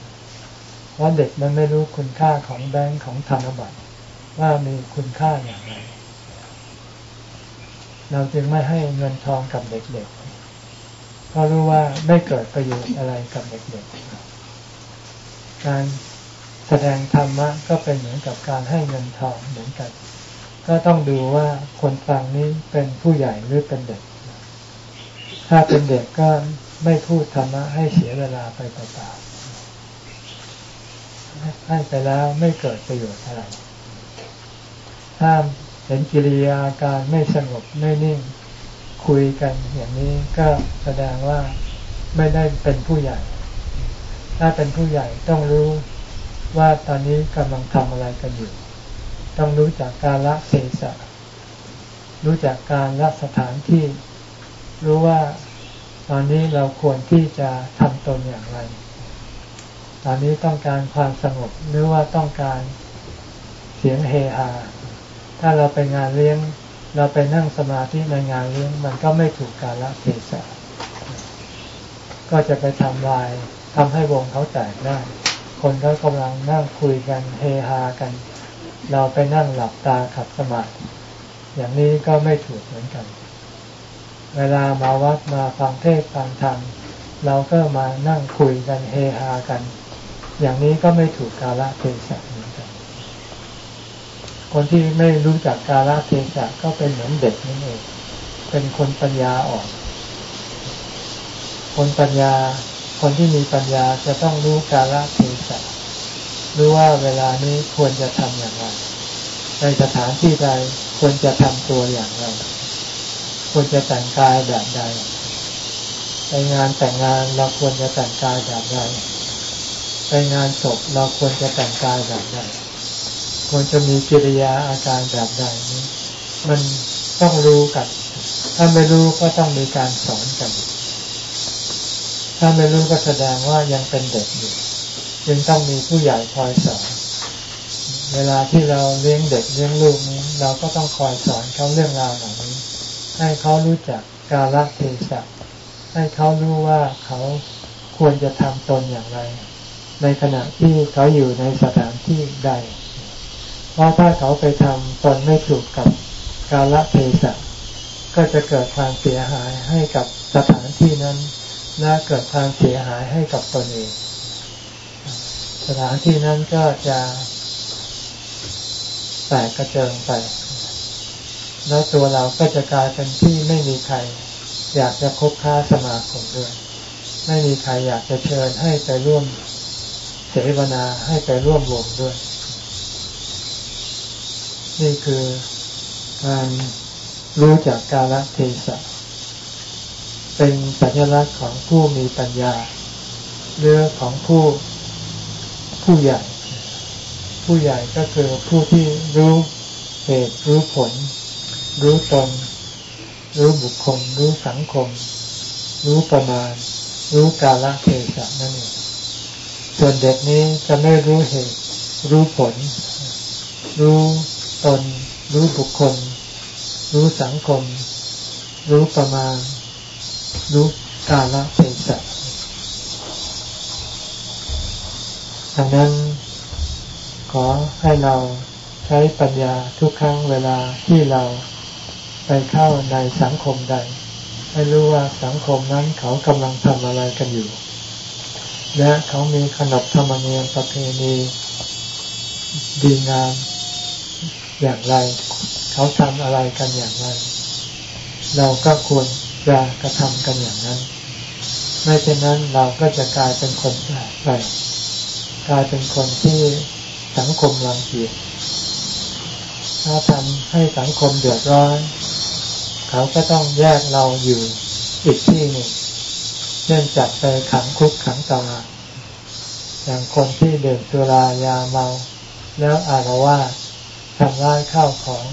เพราะเด็กมันไม่รู้คุณค่าของแบงค์ของธนบัตรว่ามีคุณค่าอย่างไร เราจึงไม่ให้เงินทองกับเด็กๆ เพราะรู้ว่าไม่เกิดประโยชน์อะไรกับเด็กๆ การแสดงธรรมะก็เป็นเหมือนกับการให้เงินทองเหมือนกัน ก็ต้องดูว่าคนฟังนี้เป็นผู้ใหญ่หรือเป็นเด็ก ถ้าเป็นเด็กก็ ไม่พูดธรรมะให้เสียเวลาไปเปล่าๆให้ไปแล้วไม่เกิดประโยชน์อะไร ถ้าเห็นกิริยาการไม่สงบไม่นิ่ง คุยกันอย่างนี้ก็แสดงว่าไม่ได้เป็นผู้ใหญ่ ถ้าเป็นผู้ใหญ่ต้องรู้ว่าตอนนี้กำลังทำอะไรกันอยู่ ต้องรู้จากการละเทศะรู้จักการละสถานที่ รู้ว่า ตอนนี้เราควรที่จะทำตนอย่างไร ตอนนี้ต้องการความสงบหรือว่าต้องการเสียงเฮฮา ถ้าเราไปงานเลี้ยง เราไปนั่งสมาธิในงานเลี้ยง มันก็ไม่ถูกกาลเทศะก็จะไปทำลายทำให้วงเขาแตกได้ คนเขากำลังนั่งคุยกันเฮฮากัน เราไปนั่งหลับตาขัดสมาธิอย่างนี้ก็ไม่ถูกเหมือนกัน เวลามาวัดมาฟังเทศฟังธรรมเราก็มานั่งคุยกันเฮฮากัน อย่างนี้ก็ไม่ถูกกาลเทศะเหมือนกัน คนที่ไม่รู้จักกาลเทศะก็เป็นเหมือนเด็กนั่นเองเป็นคนปัญญาอ่อนคนปัญญา คนที่มีปัญญาจะต้องรู้กาลเทศะรู้ว่าเวลานี้ควรจะทำอย่างไรในสถานที่ใดควรจะทำตัวอย่างไร ควรจะแต่งกายแบบใดในงานแต่งงานเราควรจะแต่งกายแบบใดไปงานศพเราควรจะแต่งกายแบบใดควรจะมีกิริยาอาการแบบใดนี้มันต้องรู้กัน ถ้าไม่รู้ก็ต้องมีการสอนกัน ถ้าไม่รู้ก็แสดงว่ายังเป็นเด็กอยู่จึงต้องมีผู้ใหญ่คอยสอน เวลาที่เราเลี้ยงเด็กเลี้ยงลูกนี้ เราก็ต้องคอยสอนเขาเรื่องราวเหล่า ให้เขารู้จักกาลเทศะให้เขารู้ว่าเขาควรจะทำตนอย่างไร ในขณะที่เขาอยู่ในสถานที่ใด เพราะถ้าเขาไปทำตนไม่ถูกกับกาลเทศะก็จะเกิดความเสียหายให้กับสถานที่นั้น และเกิดความเสียหายให้กับตนเอง สถานที่นั้นก็จะแตกกระเจิงไป แล้วตัวเราก็จะกลายเป็นที่ไม่มีใคร อยากจะคบค้าสมาคมด้วย ไม่มีใครอยากจะเชิญให้ไปร่วมเสวนาให้ไปร่วมวงด้วย นี่คือการรู้จักกาลเทศะเป็นสัญลักษณ์ของผู้มีปัญญาเรื่องของผู้ผู้ใหญ่ ผู้ใหญ่ก็คือผู้ที่รู้เหตุรู้ผล รู้ตนรู้บุคคล รู้สังคม รู้ประมาณ รู้กาลเทศะนั่นเองส่วนเด็กนี้จะไม่รู้เหตุ รู้ผล รู้ตน รู้บุคคล รู้สังคม รู้ประมาณ รู้กาลเทศะดังนั้นขอให้เราใช้ปัญญาทุกครั้งเวลาที่เรา ไปเข้าในสังคมใด ให้รู้ว่าสังคมนั้นเขากำลังทำอะไรกันอยู่ และเขามีขนบธรรมเนียมประเพณีดีงามอย่างไร เขาทำอะไรกันอย่างไร เราก็ควรจะกระทำกันอย่างนั้น ไม่เช่นนั้นเราก็จะกลายเป็นคนแปลกไปกลายเป็นคนที่สังคมรังเกียจถ้าทำให้สังคมเดือดร้อน เขาก็ต้องแยกเราอยู่อีกที่หนึ่งเช่นจับไปขังคุกขังตารางอย่างคนที่เดินสุรายาเมา แล้วอารวาสทำร้ายข้าวของ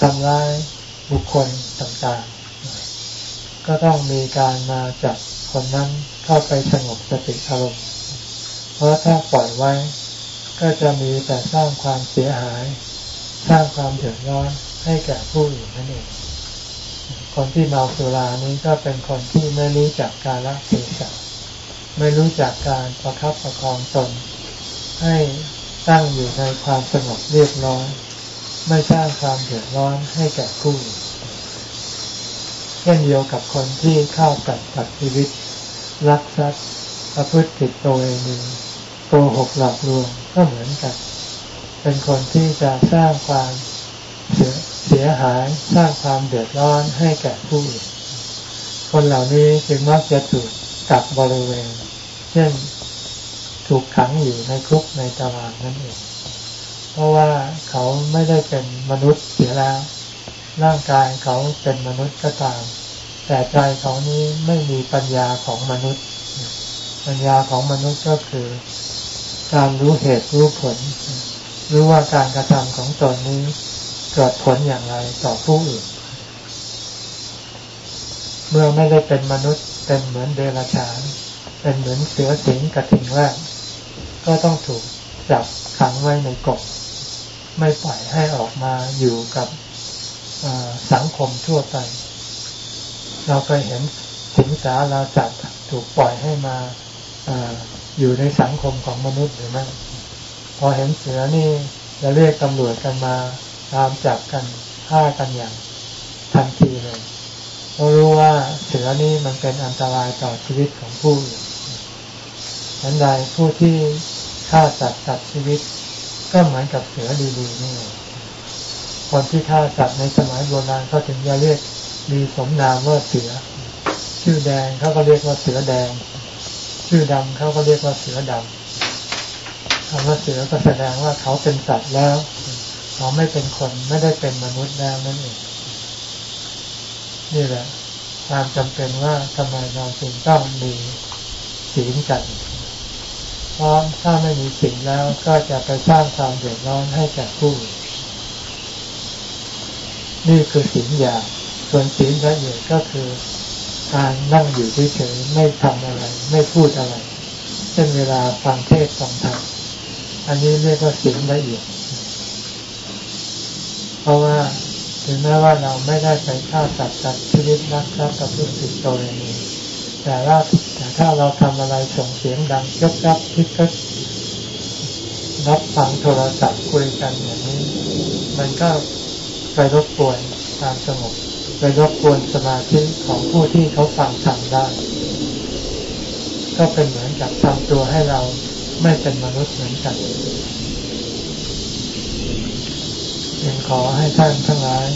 ทำร้ายบุคคลต่างๆ ก็ต้องมีการมาจับคนนั้นเข้าไปสงบสติอารมณ์ เพราะถ้าปล่อยไว้ ก็จะมีแต่สร้างความเสียหาย สร้างความเดือดร้อนให้แก่ผู้อื่นนั่นเอง คนที่เมาสุรานี้ก็เป็นคนที่ไม่รู้จักการละเทศะไม่รู้จักการประคับประคองตน ให้ตั้งอยู่ในความสงบเรียบร้อยไม่สร้างความเดือดร้อนให้แก่ผู้อื่นเช่นเดียวกับคนที่ฆ่าตัดตัดชีวิต รักทรัพย์ประพฤติผิดตัวเองโกหกหลอกลวงก็เหมือนกัน เป็นคนที่จะสร้างความเสีย เสียหายสร้างความเดือดร้อนให้แก่ผู้อื่นคนเหล่านี้จึงมักจะถูกกักบริเวณ เช่นถูกขังอยู่ในคุกในตารางนั่นเอง เพราะว่าเขาไม่ได้เป็นมนุษย์เสียแล้ว ร่างกายเขาเป็นมนุษย์ก็ตาม แต่ใจเขานี้ไม่มีปัญญาของมนุษย์ ปัญญาของมนุษย์ก็คือ การรู้เหตุรู้ผล รู้ว่าการกระทำของตนนี้ เกิดผลอย่างไรต่อผู้อื่น เมื่อไม่ได้เป็นมนุษย์เป็นเหมือนเดรัจฉาน เป็นเหมือนเสือสิงกระทิงแรกก็ต้องถูกจับขังไว้ในกรงไม่ปล่อยให้ออกมาอยู่กับสังคมทั่วไป เราเคยเห็นสิงสาราสัตว์ถูกปล่อยให้มาออยู่ในสังคมของมนุษย์หรือไม่พอเห็นเสือนี่จะเรียกตำรวจกันมา ตามจับกันฆ่ากันอย่างทันทีเลยเพราะรู้ว่าเสือนี่มันเป็นอันตรายต่อชีวิตของผู้อื่นฉันใดผู้ที่ฆ่าสัตว์ตัดชีวิต ก็เหมือนกับเสือดีๆนี่คนที่ฆ่าสัตว์ในสมัยโบราณเขาถึงจะเรียกมีสมนามว่าเสือ ชื่อแดงเขาก็เรียกว่าเสือแดง ชื่อดำเขาก็เรียกว่าเสือดำคำว่าเสือก็แสดงว่าเขาเป็นสัตว์แล้ว เขาไม่เป็นคนไม่ได้เป็นมนุษย์แล้วนั่นเองนี่แหละความจำเป็นว่าทำไมเราจึงต้องมีศีลกัน เพราะถ้าไม่มีศีลแล้วก็จะไปสร้างความเดือดร้อนให้แก่ผู้อื่นนี่คือศีลหยาบส่วนศีลละเอียดก็คือการนั่งอยู่เฉยๆไม่ทำอะไร ไม่พูดอะไร เช่นเวลาฟังเทศฟังธรรมอันนี้เรียกว่าศีลละเอียด เพราะว่าถึงแม้ว่าเราไม่ได้ไปฆ่าสัตว์ตัดชีวิตนักทรัพย์กับผู้ติดตอย่างนี้แต่ถ้าแต่ถ้าเราทำอะไรส่งเสียงดังยกยับพิกรับฟังโทรศัพท์คุยกันอย่างนี้ มันก็ไปรบกวนการสงบไปรบกวนสมาธิของผู้ที่เขาฟังทำได้ ก็เป็นเหมือนกับทำตัวให้เราไม่เป็นมนุษย์เหมือนกัน ยังขอให้ท่านทั้งหลาย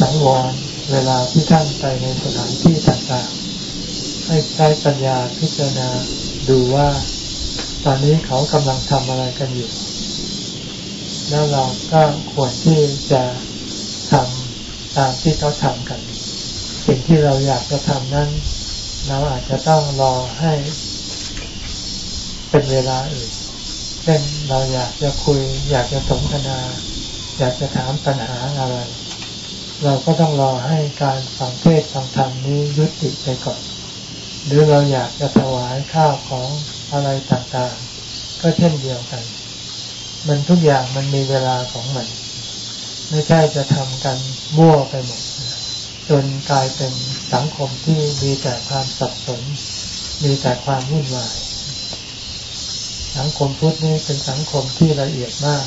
สังวรเวลาที่ท่านไปในสถานที่ต่างๆ ให้ใช้ปัญญาพิจารณาดูว่า ตอนนี้เขากำลังทำอะไรกันอยู่ แล้วเราก็ควรที่จะทำตามที่เขาทำกัน สิ่งที่เราอยากจะทำนั้น เราอาจจะต้องรอให้เป็นเวลาอื่น เช่นเราอยากจะคุย อยากจะสนทนา อยากจะถามปัญหาอะไร เราก็ต้องรอให้การฟังเทศฟังธรรมนี้ยุติไปก่อน หรือเราอยากจะถวายข้าวของอะไรต่างๆ ก็เช่นเดียวกัน มันทุกอย่างมันมีเวลาของมัน ไม่ใช่จะทำกันมั่วไปหมด จนกลายเป็นสังคมที่มีแต่ความสับสน มีแต่ความวุ่นวาย สังคมพุทธนี่เป็นสังคมที่ละเอียดมาก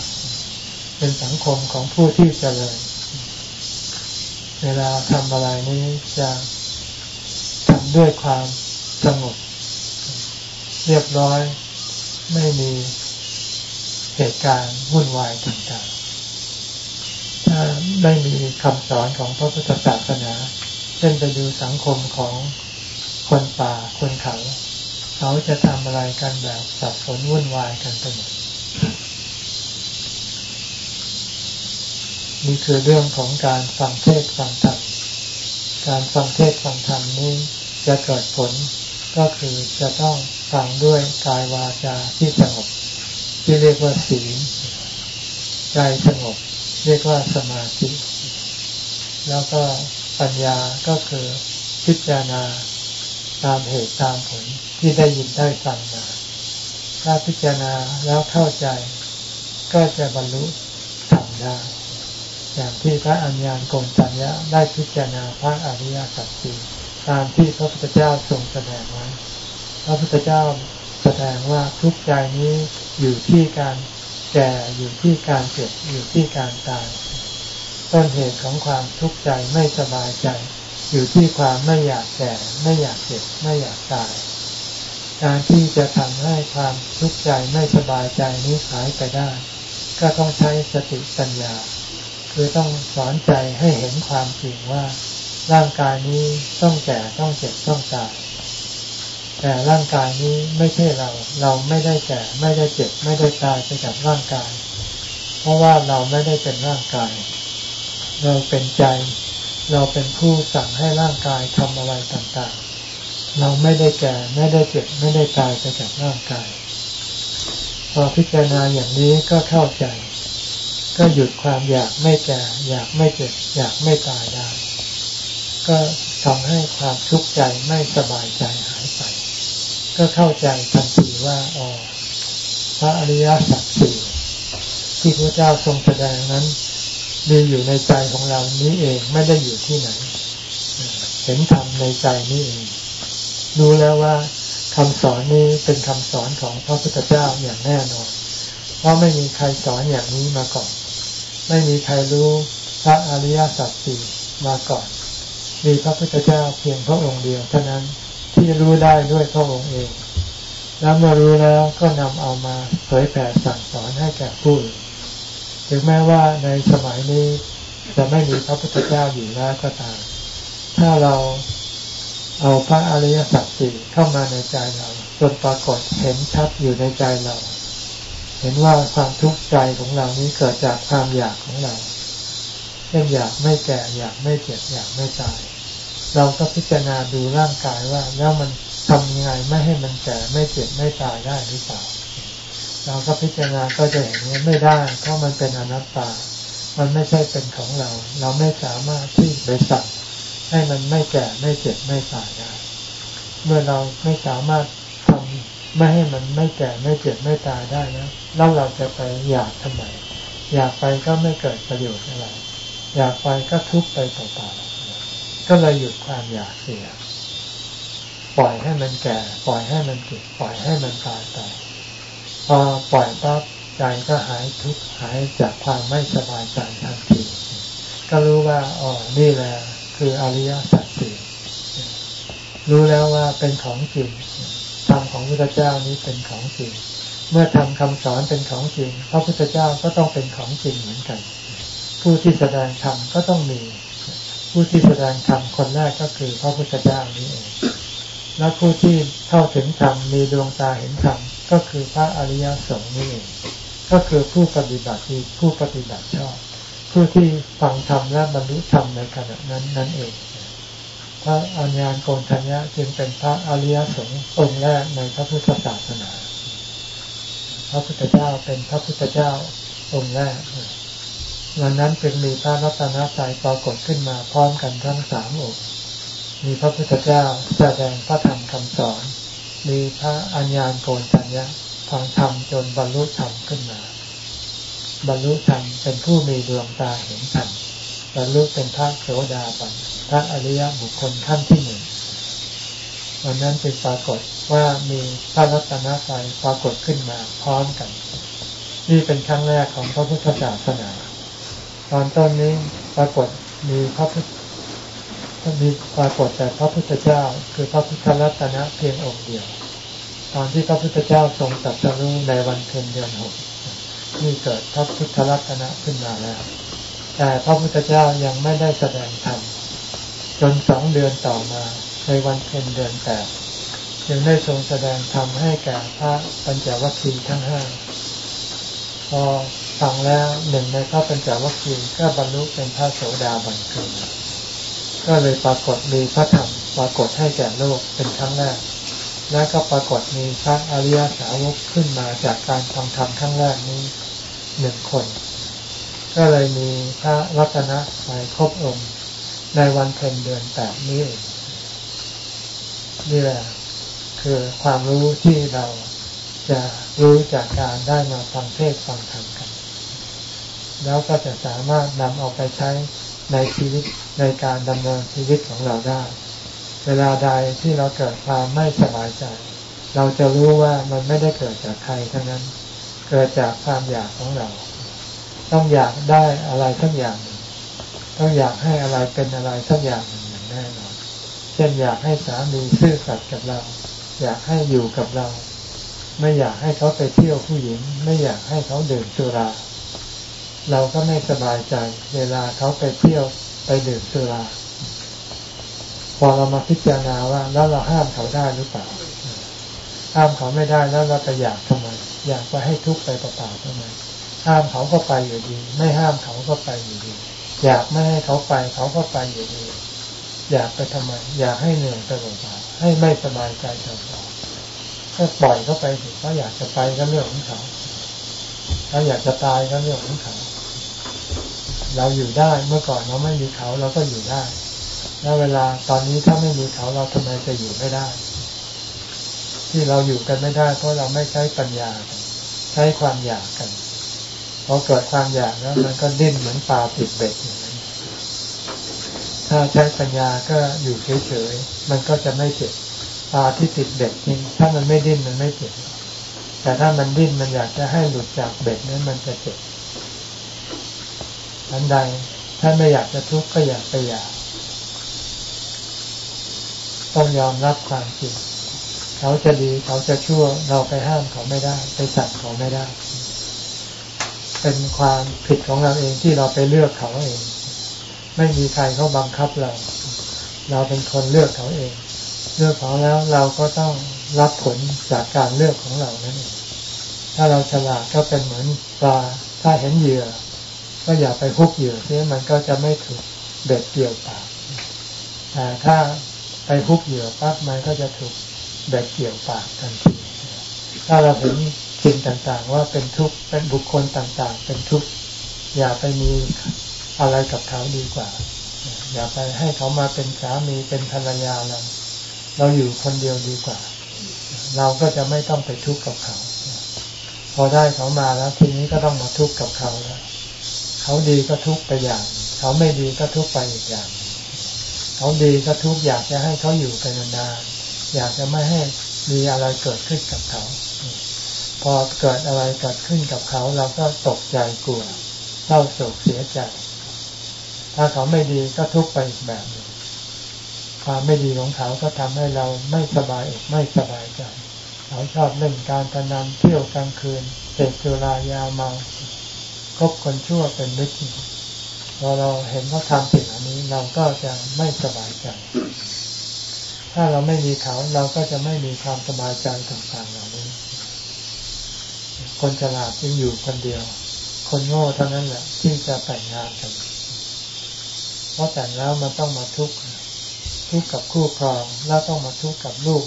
เป็นสังคมของผู้ที่เจริญ เวลาทำอะไรนี้จะทำด้วยความสงบ เรียบร้อยไม่มีเหตุการณ์วุ่นวายต่างๆ ถ้าไม่มีคำสอนของพระพุทธศาสนา เช่นไปดูสังคมของคนป่าคนเขา เขาจะทำอะไรกันแบบสับสนวุ่นวายกันไปหมด นี่คือเรื่องของการฟังเทศฟังธรรมการฟังเทศฟังธรรมนี้จะเกิดผลก็คือจะต้องฟังด้วยกายวาจาที่สงบ ที่เรียกว่าศีลใจสงบ เรียกว่าสมาธิ แล้วก็ปัญญาก็คือพิจารณาตามเหตุตามผลที่ได้ยินได้ฟังมา ถ้าพิจารณาแล้วเข้าใจ ก็จะบรรลุธรรมได้ อย่างที่พระอัญญาณโกณตัญญะได้พิจารณาพระอริยสัจสี่ตามที่พระพุทธเจ้าทรงแสดงไว้ พระพุทธเจ้าแสดงว่าทุกใจนี้อยู่ที่การแก่อยู่ที่การเจ็บอยู่ที่การตาย ต้นเหตุของความทุกข์ใจไม่สบายใจ อยู่ที่ความไม่อยากแก่ ไม่อยากเจ็บไม่อยากตาย การที่จะทำให้ความทุกข์ใจไม่สบายใจนี้หายไปได้ ก็ต้องใช้สติปัญญา คือต้องสอนใจให้เห็นความจริงว่า ร่างกายนี้ต้องแก่ต้องเจ็บต้องตายแต่ร่างกายนี้ไม่ใช่เรา เราไม่ได้แก่ไม่ได้เจ็บ ไม่ได้ตายไปกับร่างกาย เพราะว่าเราไม่ได้เป็นร่างกาย เราเป็นใจ เราเป็นผู้สั่งให้ร่างกายทำอะไรต่างๆ เราไม่ได้แก่ไม่ได้เจ็บ ไม่ได้ตายไปกับร่างกาย พอพิจารณาอย่างนี้ก็เข้าใจ ก็หยุดความอยากไม่แก่อยากไม่เจ็บอยากไม่ตายได้ ก็ทำให้ความทุกข์ใจไม่สบายใจหายไป ก็เข้าใจทันทีว่าอ๋อพระอริยสัจสี่ที่พระเจ้าทรงแสดงนั้นมีอยู่ในใจของเรานี้เองไม่ได้อยู่ที่ไหน เห็นธรรมในใจนี้เองรู้แล้วว่าคำสอนนี้เป็นคำสอนของพระพุทธเจ้าอย่างแน่นอน เพราะไม่มีใครสอนอย่างนี้มาก่อน ไม่มีใครรู้พระอริยสัจสี่มาก่อน มีพระพุทธเจ้าเพียงพระองค์เดียวเท่านั้นที่รู้ได้ด้วยพระองค์เอง แล้วเมื่อรู้แล้วก็นำเอามาเผยแผ่สั่งสอนให้แก่ผู้อื่นถึงแม้ว่าในสมัยนี้จะไม่มีพระพุทธเจ้าอยู่แล้วก็ตาม ถ้าเราเอาพระอริยสัจสี่เข้ามาในใจเราจนปรากฏเห็นชัดอยู่ในใจเรา เห็นว่าความทุกข์ใจของเรานี้เกิดจากความอยากของเราเช่นอยากไม่แก่อยากไม่เจ็บอยากไม่ตาย เราก็พิจารณาดูร่างกายว่าแล้วมันทำยังไงไม่ให้มันแก่ไม่เจ็บไม่ตายได้หรือเปล่า เราก็พิจารณาก็จะเห็นว่าไม่ได้ เพราะมันเป็นอนัตตา มันไม่ใช่เป็นของเรา เราไม่สามารถที่ไปสั่งให้มันไม่แก่ไม่เจ็บไม่ตายได้ เมื่อเราไม่สามารถท ไม่ให้มันไม่แก่ไม่เจ็บไม่ตายได้นะแล้วเราจะไปอยากทำไมอยากไปก็ไม่เกิดประโยชน์อะไร อยากไปก็ทุกข์ไปเปล่าๆก็เลยหยุดความอยากเสีย ปล่อยให้มันแก่ ปล่อยให้มันเจ็บปล่อยให้มันตายไปพอปล่อยปั๊บใจก็หายทุกข์หายจากความไม่สบายใจทันทีก็รู้ว่าอ๋อนี่แหละคืออริยสัจสี่รู้แล้วว่าเป็นของจริง รมของพระพุทธเจ้านี้เป็นของจริง เมื่อทำคำสอนเป็นของจริง พระพุทธเจ้าก็ต้องเป็นของจริงเหมือนกัน ผู้ที่แสดงธรรมก็ต้องมี ผู้ที่แสดงธรรมคนแรกก็คือพระพุทธเจ้านี้เองและผู้ที่เข้าถึงธรรมมีดวงตาเห็นธรรมก็คือพระอริยสงฆ์นี่เองก็คือผู้ปฏิบัติดีผู้ปฏิบัติชอบ ผู้ที่ฟังธรรมและบรรลุธรรมในขณะนั้นนั่นเอง พระอัญญาโกนทัญญะจึงเป็นพระอริยสงฆ์องค์แรกในพระพุทธศาสนา พระพุทธเจ้าเป็นพระพุทธเจ้าองค์แรกวันนั้นจึงมีพระรัตนตรัยปรากฏขึ้นมาพร้อมกันทั้งสามองค์มีพระพุทธเจ้าแสดงพระธรรมคำสอน มีพระอัญญาโกนทัญญะฟังธรรมจนบรรลุธรรมขึ้นมา บรรลุธรรมเป็นผู้มีดวงตาเห็นธรรมบรรลุเป็นพระโสดาบัน ระอริยบุคคลขั้นที่หนึ่งวันนั้นจึงปรากฏว่ามีพระรัตนตรัยปรากฏขึ้นมาพร้อมกัน นี่เป็นครั้งแรกของพระพุทธศาสนา ตอนต้นนี้ปรากฏมีพระพุทธมีปรากฏแต่พระพุทธเจ้า คือพระพุทธรัตนะเพียงองค์เดียว ตอนที่พระพุทธเจ้าทรงตรัสรู้ในวันเพ็ญเดือนหกนี่เกิดพระพุทธรัตนะขึ้นมาแล้ว แต่พระพุทธเจ้ายังไม่ได้แสดงธรรม จนสองเดือนต่อมาในวันเพ็ญเดือนแปดยังได้ทรงแสดงธรรมให้แก่พระปัญจวัคคีย์ทั้งห้าพอฟังแล้วหนึ่งในพระปัญจวัคคีย์ก็บรรลุเป็นพระโสดาบันขึ้นก็เลยปรากฏมีพระธรรมปรากฏให้แก่โลกเป็นครั้งแรก และก็ปรากฏมีพระอริยสาวกขึ้นมาจากการฟังธรรมครั้งแรกนี้หนึ่งคน ก็เลยมีพระรัตนะไปครบองค์ ในวันเพ็ญเดือนแปดนี้นี่แหละคือความรู้ที่เราจะรู้จากการได้มาฟังเทศฟังธรรมกัน แล้วก็จะสามารถนำเอาไปใช้ในชีวิตในการดำเนินชีวิตของเราได้ เวลาใดที่เราเกิดความไม่สบายใจ เราจะรู้ว่ามันไม่ได้เกิดจากใครทั้งนั้น เกิดจากความอยากของเรา ต้องอยากได้อะไรทั้งอย่าง ต้องอยากให้อะไรเป็นอะไรสักอย่างหนึ่งอย่างแน่นอน เช่นอยากให้สามีซื่อสัตย์กับเรา อยากให้อยู่กับเรา ไม่อยากให้เขาไปเที่ยวผู้หญิง ไม่อยากให้เขาดื่มสุรา เราก็ไม่สบายใจ เวลาเขาไปเที่ยวไปดื่มสุราพอเรามาพิจารณาว่าแล้วเราห้ามเขาได้หรือเปล่า ห้ามเขาไม่ได้แล้วเราจะอยากทำไม อยากไปให้ทุกข์ไปเปล่าๆทำไม ห้ามเขาก็ไปอยู่ดี ไม่ห้ามเขาก็ไปอยู่ดี อยากไม่ให้เขาไปเขาก็ไปอยู่ดี อยากไปทำไม อยากให้เหนื่อยตลอดให้ไม่สบายใจตลอดก็ปล่อยเขาไปสิเขาอยากจะไปก็เรื่องของเขาเขาอยากจะตายก็เรื่องของเขาเราอยู่ได้เมื่อก่อนเราไม่มีเขาเราก็อยู่ได้ แล้วเวลาตอนนี้ถ้าไม่มีเขาเราทำไมจะอยู่ไม่ได้ ที่เราอยู่กันไม่ได้ เพราะเราไม่ใช้ปัญญาใช้ความอยากกันพอเกิดความอยากแล้วมันก็ดิ้นเหมือนปลาติดเบ็ด ถ้าใช้ปัญญาก็อยู่เฉยๆ มันก็จะไม่เจ็บปลาที่ติดเบ็ดจริงถ้ามันไม่ดิ้นมันไม่เจ็บ แต่ถ้ามันดิ้นมันอยากจะให้หลุดจากเบ็ดนั้นมันจะเจ็บอันใดถ้าไม่อยากจะทุกข์ก็อยากไปอยากต้องยอมรับความจริง เขาจะดีเขาจะชั่วเราไปห้ามเขาไม่ได้ ไปสั่งเขาไม่ได้ เป็นความผิดของเราเองที่เราไปเลือกเขาเอง ไม่มีใครเขาบังคับเรา เราเป็นคนเลือกเขาเอง เลือกเขาแล้วเราก็ต้องรับผลจากการเลือกของเรานั่นเองถ้าเราฉลาดก็เป็นเหมือนปลาถ้าเห็นเหยื่อ ก็อย่าไปพุกเหยื่อเสียมันก็จะไม่ถูกเบ็ดเกี่ยวปากแต่ถ้าไปพุกเหยื่อปั๊บมันก็จะถูกเบ็ดเกี่ยวปากทันทีถ้าเราเห็นสิ่งต่างๆ ว่าเป็นทุกข์เป็นบุคคลต่างๆ เป็นทุกข์อย่าไปมี อะไรกับเขาดีกว่า อย่าไปให้เขามาเป็นสามีเป็นภรรยาเราเราอยู่คนเดียวดีกว่า เราก็จะไม่ต้องไปทุกข์กับเขา พอได้เขามาแล้วทีนี้ก็ต้องมาทุกข์กับเขาแล้ว เขาดีก็ทุกข์ไปอย่าง เขาไม่ดีก็ทุกข์ไปอีกอย่าง เขาดีก็ทุกข์อยากจะให้เขาอยู่ไปนานๆอยากจะไม่ให้มีอะไรเกิดขึ้นกับเขา พอเกิดอะไรเกิดขึ้นกับเขา เราก็ตกใจกลัวเศร้าโศกเสียใจ ถ้าเขาไม่ดีก็ทุกไปอีกแบบหนึ่งความไม่ดีของเขาก็ทำให้เราไม่สบายอกไม่สบายใจเขาชอบเล่นการพนันเที่ยวกลางคืนเสพสุรายาเมาคบคนชั่วเป็นมิตรพอเราเห็นเขาทำสิ่งอันนี้เราก็จะไม่สบายใจ ถ้าเราไม่มีเขาเราก็จะไม่มีความสบายใจต่างๆเหล่านี้ คนฉลาดจึงอยู่คนเดียว คนโง่เท่านั้นแหละที่จะแต่งงานกัน เพราะแต่งแล้วมันต้องมาทุกข์ทุกข์กับคู่ครองแล้วต้องมาทุกข์กับลูก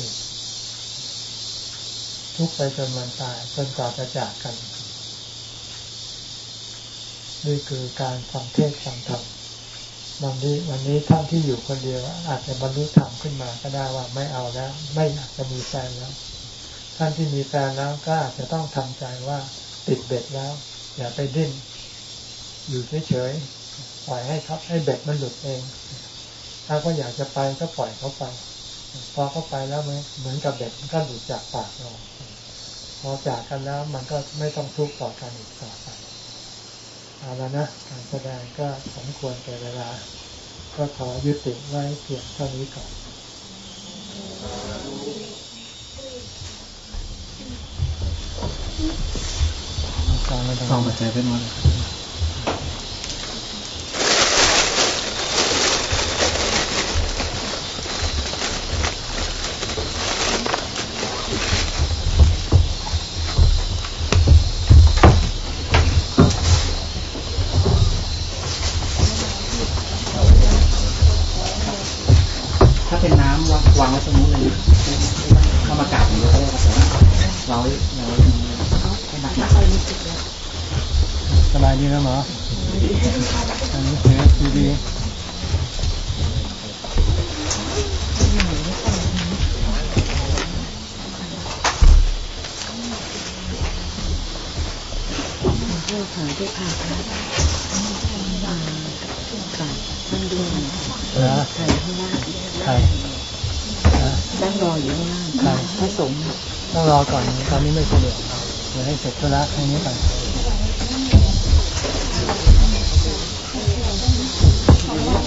ทุกข์ไปจนวันตายจนกว่าจะจากกันนี่คือการฟังเทศฟังธรรมวันนี้วันนี้ท่านที่อยู่คนเดียว อาจจะบรรลุธรรมขึ้นมาก็ได้ว่าไม่เอาแล้ว ไม่อยากจะมีแฟนแล้ว ท่านที่มีแฟนแล้วก็อาจจะต้องทำใจว่าติดเบ็ดแล้ว อย่าไปดิ้นอยู่เฉยๆ ปล่อยให้ครับ ให้เบ็ดมันหลุดเอง ถ้าก็อยากจะไปก็ปล่อยเขาไป พอเขาไปแล้วเหมือนกับเด็กมันก็หลุดจากปากเราพอจากกันแล้วมันก็ไม่ต้องทุกข์ต่อกันอีกต่อไปเอาแล้วนะการแสดงก็สมควรแก่เวลา ก็ขอยุติไว้เพียงเท่านี้ก่อนฟังมาใจเป็นวัน เหรออันนี้เทสดีเจ้าขาได้พาพระมากราบท่านด้วยใครข้างล่างใครนั่งรออยู่ข้างล่างพระสงฆ์ต้องรอก่อนตอนนี้ไม่สะดวกเดี๋ยวให้เสร็จธุระแค่นี้ก่อน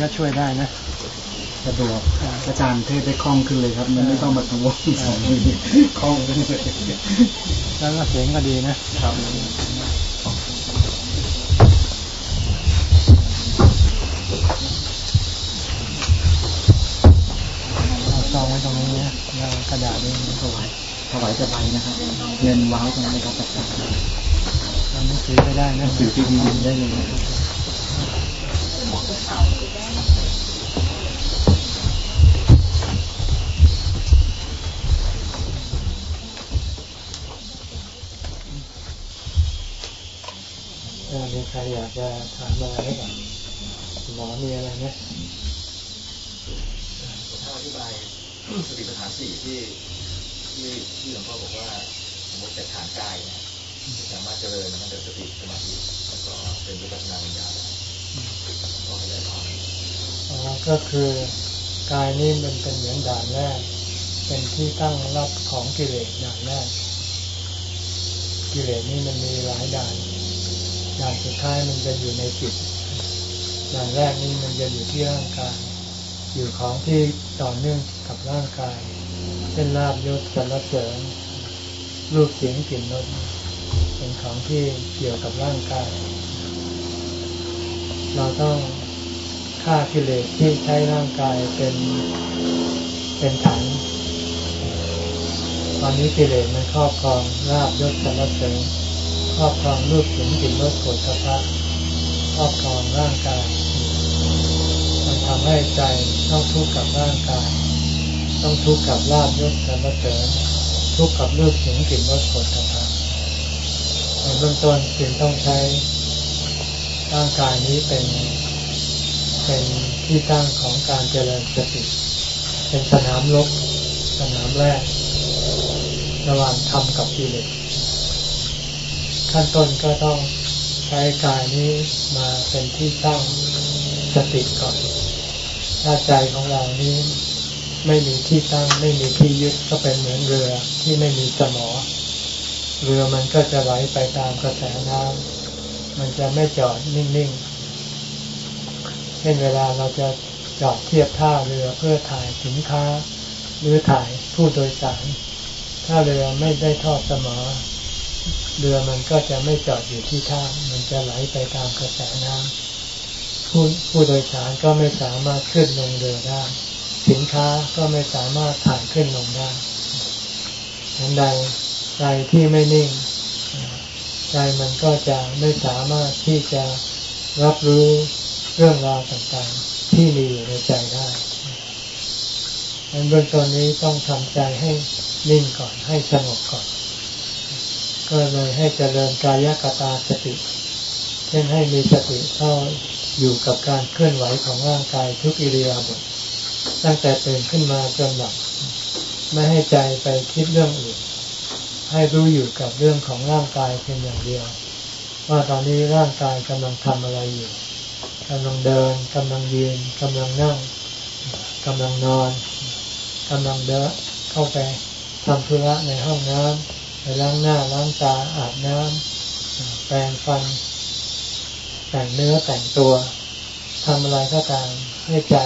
ก็ช่วยได้นะสะดวกอาจารย์เทศได้คล่องขึ้นเลยครับ มันไม่ต้องมาทวงสองมือคล่องขึ้นเลยแล้วก็เสียงก็ดีนะครับซองไว้ตรงนี้นะเรากระดาษนี้ถวายถวายจะไปนะครับ เงินว้าวตรงนั้นเลยครับอาจารย์เราไม่ซื้อไม่ได้นะซื้อที่ดีได้เลยากจะถามอะไรไหมก่อนหมอมีอะไรไหมถ้าอธิบายสติปัฏฐานสี่ที่ที่ที่หลวงพ่อบอกว่าสมมติแต่ฐานกายเนี่ยสามารถเจริญตั้งแต่สติสมาธิแล้วก็เป็นวิปัสสนาปัญญาได้ก็ให้ได้ความอ๋อก็คือกายนี้มันเป็นเหมือนด่านแรก เป็นที่ตั้งรับของกิเลสด่านแรกกิเลสนี่มันมีหลายด่าน ด่านสุดท้ายมันจะอยู่ในจิตด่านแรกนี้มันจะอยู่ที่ร่างกาย อยู่ของที่ต่อเนื่องกับร่างกาย เช่นลาบยศสรรเสริญรูปเสียงกลิ่นรสเป็นของที่เกี่ยวกับร่างกาย เราต้องฆ่ากิเลสที่ใช้ร่างกายเป็นเป็นฐานตอนนี้กิเลสมันครอบครองราบยศสรรเสริญ รอบครองรูปเสียงกลิ่นรสโผฏฐัพพะครอบครองร่างกายมันทำให้ใจต้องทุกข์กับร่างกาย ต้องทุกข์กับราบยศสรรเสริญทุกข์กับรูปเสียงกลิ่นรสโผฏฐัพพะในเบื้องต้นจึงต้องใช้ร่างกายนี้เป็นเป็นที่ตั้งของการเจริญสติ เป็นสนามรบสนามแรก ระหว่างธรรมกับกิเลส ขั้นต้นก็ต้องใช้กายนี้มาเป็นที่ตั้งสติก่อน ถ้าใจของเรานี้ไม่มีที่ตั้งไม่มีที่ยึดก็เป็นเหมือนเรือที่ไม่มีสมอ เรือมันก็จะไหลไปตามกระแสน้ำมันจะไม่จอดนิ่งๆ เช่นเวลาเราจะจอดเทียบท่าเรือเพื่อถ่ายสินค้า หรือถ่ายผู้โดยสาร ถ้าเรือไม่ได้ทอดสมอ เรือมันก็จะไม่จอดอยู่ที่ท่ามันจะไหลไปตามกระแสน้ำผู้ผู้โดยสารก็ไม่สามารถขึ้นลงเรือได้ สินค้าก็ไม่สามารถถ่ายขึ้นลงได้ทันใดใจที่ไม่นิ่งใจมันก็จะไม่สามารถที่จะรับรู้เรื่องราวต่างๆ ที่มีอยู่ในใจได้ดังเบื้องต้นนี้ต้องทำใจให้นิ่งก่อนให้สงบก่อน ก็เลยให้เจริญกายกตาสติ เช่นให้มีสติเข้าอยู่กับการเคลื่อนไหวของร่างกายทุกอิริยาบถตั้งแต่ตื่นขึ้นมาจนหลับไม่ให้ใจไปคิดเรื่องอื่น ให้รู้อยู่กับเรื่องของร่างกายเพียงอย่างเดียว ว่าตอนนี้ร่างกายกำลังทำอะไรอยู่กำลังเดินกำลังยืนกำลังนั่งกำลังนอนกำลังเดินเข้าไปทำธุระในห้องน้ำ ไปล้างหน้าล้างตาอาบน้ำแปรงฟัน แต่งเนื้อแต่งตัวทำอะไรก็ตามให้ใจ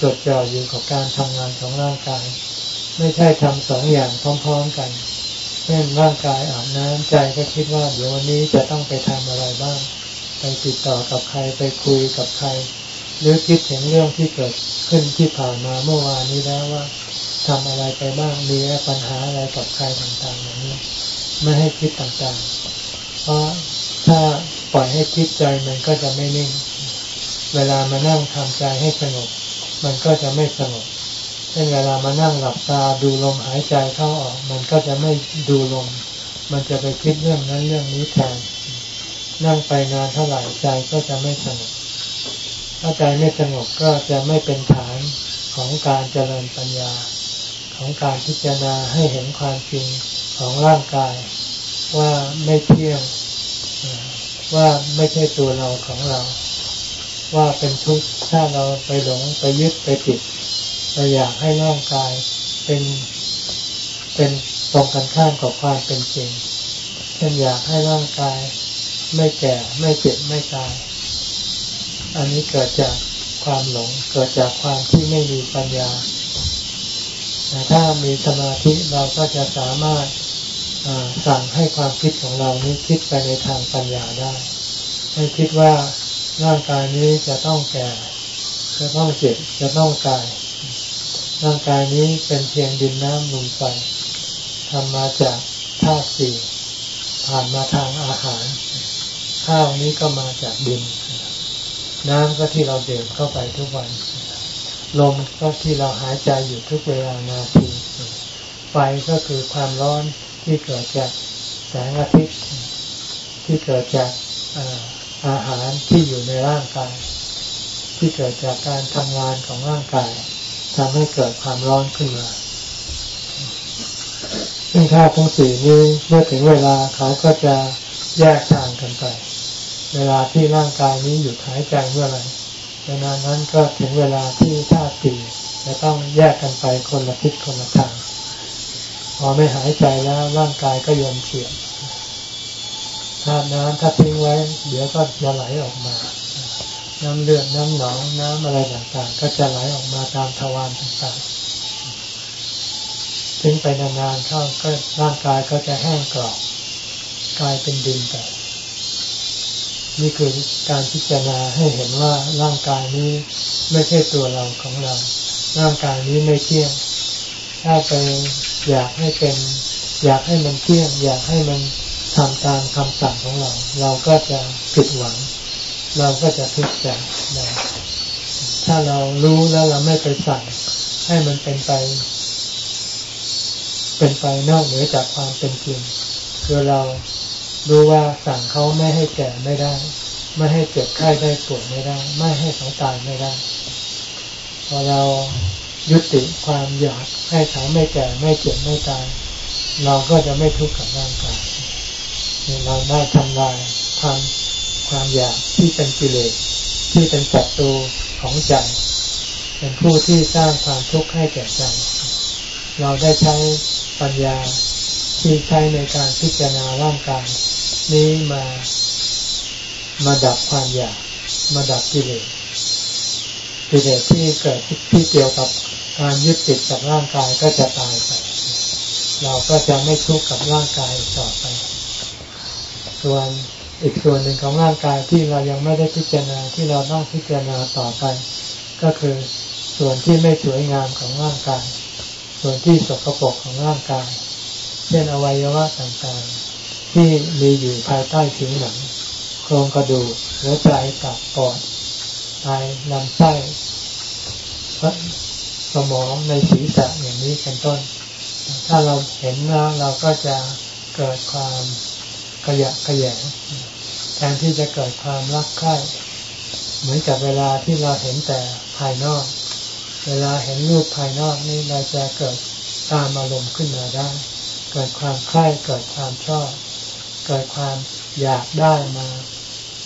จดจ่ออยู่กับการทำงานของร่างกาย ไม่ใช่ทำสองอย่างพร้อมๆกันเช่นร่างกายอาบน้ำใจก็คิดว่าเดี๋ยววันนี้จะต้องไปทำอะไรบ้าง ไปติดต่อกับใครไปคุยกับใคร หรือคิดถึงเรื่องที่เกิดขึ้นที่ผ่านมาเมื่อวานนี้แล้วว่า ทำอะไรไปบ้างมีปัญหาอะไรกับใครต่างๆอย่างนี้ ไม่ให้คิดต่างๆ เพราะถ้าปล่อยให้คิดใจมันก็จะไม่นิ่ง เวลามานั่งทำใจให้สงบ มันก็จะไม่สงบเช่นเวลามานั่งหลับตาดูลมหายใจเข้าออก มันก็จะไม่ดูลม มันจะไปคิดเรื่องนั้นเรื่องนี้แทนนั่งไปนานเท่าไหร่ใจก็จะไม่สงบถ้าใจไม่สงบก็จะไม่เป็นฐานของการเจริญปัญญา ของการพิจารณาให้เห็นความจริงของร่างกาย ว่าไม่เที่ยงว่าไม่ใช่ตัวเราของเรา ว่าเป็นทุกข์ถ้าเราไปหลงไปยึดไปติดเราอยากให้ร่างกายเป็นเป็นตรงกันข้ามกับความเป็นจริงเช่นอยากให้ร่างกายไม่แก่ไม่เจ็บไม่ตาย อันนี้เกิดจากความหลงเกิดจากความที่ไม่มีปัญญา แต่ถ้ามีสมาธิเราก็จะสามารถสั่งให้ความคิดของเรานี้คิดไปในทางปัญญาได้ ให้คิดว่าร่างกายนี้จะต้องแก่ จะต้องเจ็บ จะต้องตาย ร่างกายนี้เป็นเพียงดินน้ำลมไฟทำมาจากธาตุสี่ผ่านมาทางอาหาร ข้าวนี้ก็มาจากดิน น้ำก็ที่เราดื่มเข้าไปทุกวัน ลมก็ที่เราหายใจอยู่ทุกเวลานาทีไฟก็คือความร้อนที่เกิดจากแสงอาทิตย์ที่เกิดจากอาหารที่อยู่ในร่างกาย ที่เกิดจากการทำงานของร่างกายทำให้เกิดความร้อนขึ้นมาซึ่งธาตุทั้งสี่นี้เมื่อถึงเวลาเขาก็จะแยกทางกันไป เวลาที่ร่างกายนี้หยุดหายใจเมื่อไหร่ เวลานั้นก็ถึงเวลาที่ธาตุสี่จะต้องแยกกันไปคนละทิศคนละทาง พอไม่หายใจแล้วร่างกายก็ยอมเฉียบธาตุน้ำถ้าทิ้งไว้ เดี๋ยวก็จะไหลออกมา น้ำเลือดน้ำหนองน้ำอะไรต่างๆ ก็จะไหลออกมาตามทวารต่างๆทิ้งไปนานๆเข้าก็ร่างกายก็จะแห้งกรอบกลายเป็นดินไป นี่คือการพิจารณาให้เห็นว่าร่างกายนี้ไม่ใช่ตัวเราของเรา ร่างกายนี้ไม่เที่ยง ถ้าไปอยากให้เป็น อยากให้มันเที่ยง อยากให้มันทำตามคำสั่งของเรา เราก็จะผิดหวัง เราก็จะทุกข์ใจถ้าเรารู้แล้วเราไม่ไปสั่งให้มันเป็นไป เป็นไปนอกเหนือจากความเป็นจริงคือเรา รู้ว่าสั่งเขาไม่ให้แก่ไม่ได้ ไม่ให้เจ็บไข้ได้ป่วยไม่ได้ ไม่ให้เขาตายไม่ได้ พอเรายุติความอยากให้เขาไม่แก่ไม่เจ็บไม่ตาย เราก็จะไม่ทุกข์กับร่างกายเราได้ทำลายความความอยากที่เป็นกิเลสที่เป็นศัตรูของใจเป็นผู้ที่สร้างความทุกข์ให้แก่ใจเราได้ใช้ปัญญาที่ใช้ในการพิจารณาร่างกาย นี้มามาดับความอยากมาดับกิเลสกิเลสที่เกิดที่เกี่ยวกับการยึดติดกับร่างกายก็จะตายไป เราก็จะไม่ทุกข์กับร่างกายต่อไป ส่วนอีกส่วนหนึ่งของร่างกายที่เรายังไม่ได้พิจารณาที่เราต้องพิจารณาต่อไป ก็คือส่วนที่ไม่สวยงามของร่างกาย ส่วนที่สกปรกของร่างกาย เช่นอวัยวะต่างๆ ที่มีอยู่ภายใต้ผิวหนังโครงกระดูกหัวใจตับปอดไตลำไส้สมองในศีรษะอย่างนี้เป็นต้น ถ้าเราเห็นแล้วเราก็จะเกิดความขยะขยงแทนที่จะเกิดความรักใคร่เหมือนกับเวลาที่เราเห็นแต่ภายนอก เวลาเห็นรูปภายนอกนี่เราจะเกิดตามอารมณ์ขึ้นมาได้ เกิดความใคร่เกิดความชอบ เกิดความอยากได้มา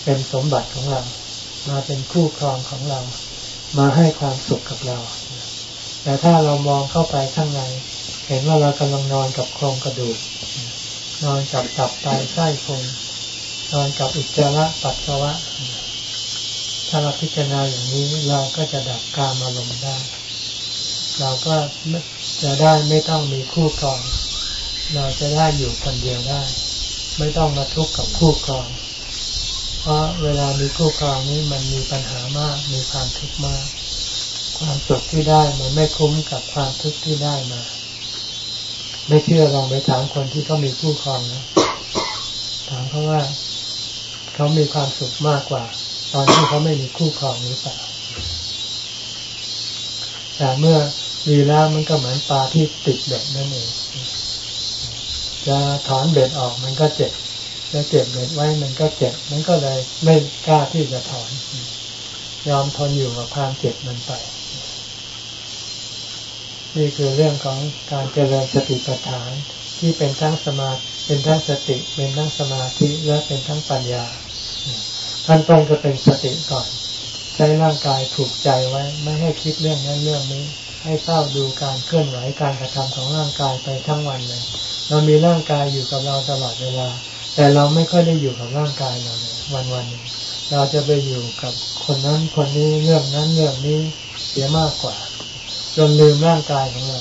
เป็นสมบัติของเรา มาเป็นคู่ครองของเรา มาให้ความสุขกับเรา แต่ถ้าเรามองเข้าไปข้างใน เห็นว่าเรากำลังนอนกับโครงกระดูก นอนกับตับไตไส้พุงนอนกับอุจจาระปัสสาวะ ถ้าเราพิจารณาอย่างนี้เราก็จะดับกามอารมณ์ได้ เราก็จะได้ไม่ต้องมีคู่ครอง เราจะได้อยู่คนเดียวได้ ไม่ต้องมาทุกข์กับคู่ครอง เพราะเวลามีคู่ครองนี้มันมีปัญหามาก มีความทุกข์มาก ความสุขที่ได้มันไม่คุ้มกับความทุกข์ที่ได้มา ไม่เชื่อลองไปถามคนที่เขามีคู่ครองนะถามเขาว่าเขามีความสุขมากกว่า ตอนที่เขาไม่มีคู่ครองหรือเปล่าแต่เมื่อมีแล้วมันก็เหมือนปลาที่ติดเบ็ดนั่นเอง จะถอนเบ็ดออกมันก็เจ็บจะเก็บเบ็ดไว้มันก็เจ็บ มันก็เลยไม่กล้าที่จะถอน ยอมทนอยู่กับความเจ็บมันไป นี่คือเรื่องของการเจริญสติปัฏฐาน ที่เป็นทั้งสมาเป็นทั้งสติ เป็นทั้งสมาธิและเป็นทั้งปัญญาขั้นต้นก็เป็นสติก่อน ใช้ร่างกายถูกใจไว้ ไม่ให้คิดเรื่องนั้นเรื่องนี้ ให้เฝ้าดูการเคลื่อนไหวการกระทำของร่างกายไปทั้งวันเลย เรามีร่างกายอยู่กับเราตลอดเวลา แต่เราไม่ค่อยได้อยู่กับร่างกายเราเลยวันวันนึงเราจะไปอยู่กับคนนั้นคนนี้เรื่องนั้นเรื่องนี้เสียมากกว่าจนลืมร่างกายของเรา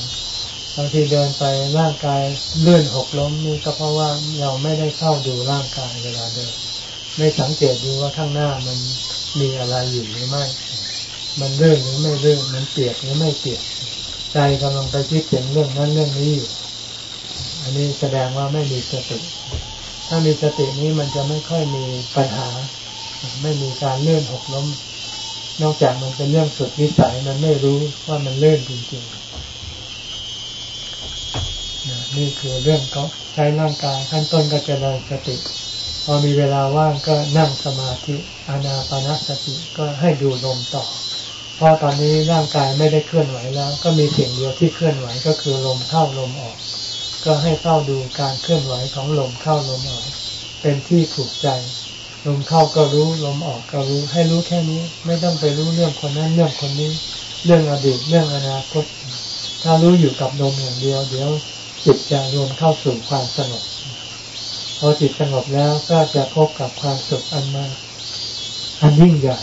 บางทีเดินไปร่างกายเลื่อนหกล้มนี่ก็เพราะว่าเราไม่ได้เข้าดูร่างกายเวลาเดิน ไม่สังเกตดูว่าข้างหน้ามันมีอะไรอยู่หรือไม่ มันเรื่องหรือไม่เรื่องมันเปียกหรือไม่เปียก ใจกำลังไปคิดถึงเรื่องนั้นเรื่องนี้อยู่ อันนี้แสดงว่าไม่มีสติ ถ้ามีสตินี้มันจะไม่ค่อยมีปัญหา ไม่มีการเลื่อนหกล้ม นอกจากมันเป็นเรื่องสุดวิสัยมันไม่รู้ว่ามันเลื่อนจริงๆนี่คือเรื่องก็ใช้ร่างกายขั้นต้นก็จะเริญสติ พอมีเวลาว่างก็นั่งสมาธิอานาปานสติก็ให้ดูลมต่อเพราะตอนนี้ร่างกายไม่ได้เคลื่อนไหวแล้ว ก็มีสิ่งเดียวที่เคลื่อนไหวก็คือลมเข้าลมออก ก็ให้เฝ้าดูการเคลื่อนไหวของลมเข้าลมออก เป็นที่ถูกใจ ลมเข้าก็รู้ลมออกก็รู้ ให้รู้แค่นี้ไม่ต้องไปรู้เรื่องคนนั้นเรื่องคนนี้ เรื่องอดีตเรื่องอนาคต ถ้ารู้อยู่กับลมอย่างเดียว เดี๋ยวจิตจะรวมเข้าสู่ความสงบพอจิตสงบแล้วก็จะพบกับความสุขอันมาอันยิ่งใหญ่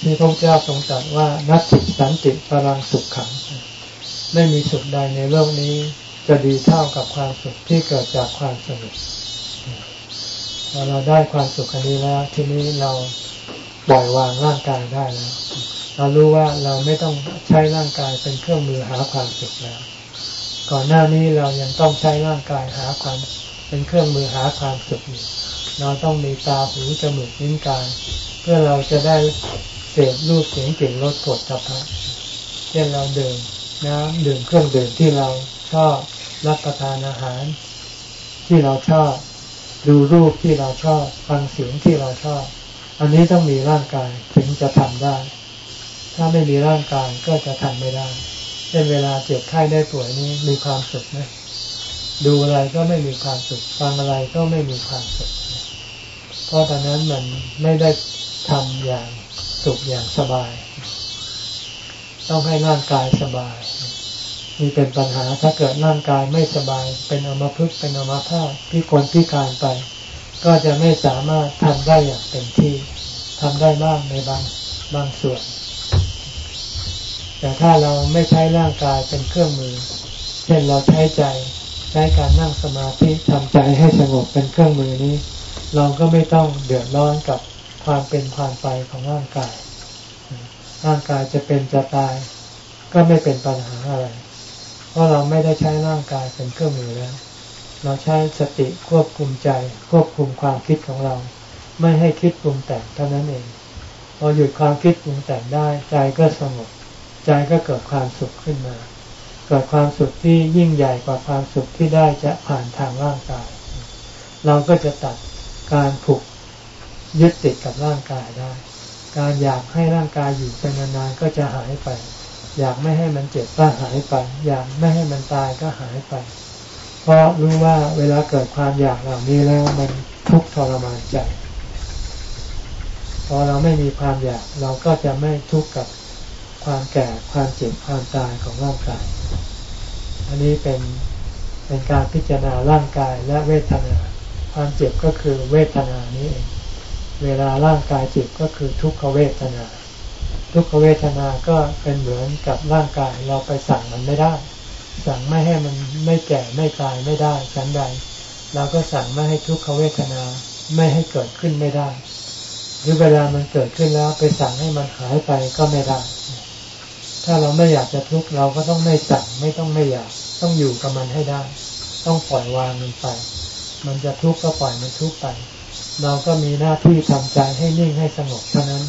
ที่พระเจ้าทรงตรัสว่านัตติสันติพลังสุขขัง ไม่มีสุขใดในโลกนี้ จะดีเท่ากับความสุขที่เกิดจากความสงบพอเราได้ความสุขอันนี้แล้วทีนี้เราปล่อยวางร่างกายได้แล้ว เรารู้ว่าเราไม่ต้องใช้ร่างกายเป็นเครื่องมือหาความสุขแล้ว ก่อนหน้านี้เรายังต้องใช้ร่างกายหาความเป็นเครื่องมือหาความสุขอยู่เราต้องมีตาหูจมูกนิ้วกาย เพื่อเราจะได้เสพรูปเสียงกลิ่นรสกดทัพพะเช่นเราดื่มน้ำดื่มเครื่องดื่มที่เราชอบ รับประทานอาหาร ที่เราชอบ ดูรูปที่เราชอบ ฟังเสียงที่เราชอบ อันนี้ต้องมีร่างกายถึงจะทำได้ ถ้าไม่มีร่างกายก็จะทำไม่ได้เช่นเวลาเจ็บไข้ได้ป่วยนี้มีความสุขไหมดูอะไรก็ไม่มีความสุขฟังอะไรก็ไม่มีความสุขเพราะตอนนั้นมันไม่ได้ทำอย่างสุขอย่างสบาย ต้องให้ร่างกายสบาย นี่เป็นปัญหาถ้าเกิดร่างกายไม่สบาย เป็นอมพึกเป็นอมภาพพิกลพิการไป ก็จะไม่สามารถทำได้อย่างเต็มที่ทำได้บ้างในบางบางส่วน แต่ถ้าเราไม่ใช้ร่างกายเป็นเครื่องมือ เช่นเราใช้ใจใช้การนั่งสมาธิทำใจให้สงบเป็นเครื่องมือนี้ เราก็ไม่ต้องเดือดร้อนกับความเป็นความไปของร่างกาย ร่างกายจะเป็นจะตาย ก็ไม่เป็นปัญหาอะไร เพราะเราไม่ได้ใช้ร่างกายเป็นเครื่องมือแล้ว เราใช้สติควบคุมใจ ควบคุมความคิดของเรา ไม่ให้คิดปรุงแต่งเท่านั้นเองพอหยุดความคิดปรุงแต่งได้ ใจก็สงบ ใจก็เกิดความสุขขึ้นมา เกิดความสุขที่ยิ่งใหญ่กว่าความสุขที่ได้จะผ่านทางร่างกาย เราก็จะตัดการผูกยึดติดกับร่างกายได้ การอยากให้ร่างกายอยู่เป็นนานๆก็จะหายไป อยากไม่ให้มันเจ็บก็หายไป อยากไม่ให้มันตายก็หายไป เพราะรู้ว่าเวลาเกิดความอยากเหล่านี้แล้วมันทุกข์ทรมานใจพอเราไม่มีความอยากเราก็จะไม่ทุกข์กับความแก่ความเจ็บความตายของร่างกาย อันนี้เป็นเป็นการพิจารณาร่างกายและเวทนา ความเจ็บก็คือเวทนานี้เอง เวลาร่างกายเจ็บก็คือทุกขเวทนา ทุกขเวทนาก็เป็นเหมือนกับร่างกายเราไปสั่งมันไม่ได้ สั่งไม่ให้มันไม่แก่ไม่ตายไม่ได้ฉันใดเราก็สั่งไม่ให้ทุกขเวทนาไม่ให้เกิดขึ้นไม่ได้ หรือเวลามันเกิดขึ้นแล้วไปสั่งให้มันหายไปก็ไม่ได้ ถ้าเราไม่อยากจะทุกข์เราก็ต้องไม่สั่งไม่ต้องไม่อยากต้องอยู่กับมันให้ได้ ต้องปล่อยวางมันไป มันจะทุกข์ก็ปล่อยมันทุกข์ไป เราก็มีหน้าที่ทำใจให้นิ่งให้สงบเท่านั้น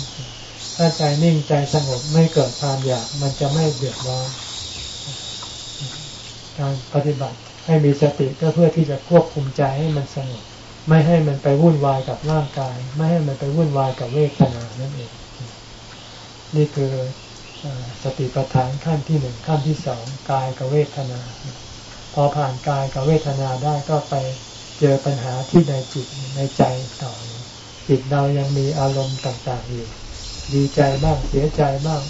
ถ้าใจนิ่งใจสงบไม่เกิดความอยาก มันจะไม่เดือดร้อนการปฏิบัติให้มีสติก็เพื่อที่จะควบคุมใจให้มันสงบไม่ให้มันไปวุ่นวายกับร่างกาย ไม่ให้มันไปวุ่นวายกับเวทนานั่นเอง นี่คือสติปัฏฐานขั้นที่หนึ่งขั้นที่สองกายกับเวทนา พอผ่านกายกับเวทนาได้ก็ไปเจอปัญหาที่ในจิตในใจต่อจิตเรายังมีอารมณ์ต่างๆอยู่ ดีใจบ้างเสียใจบ้าง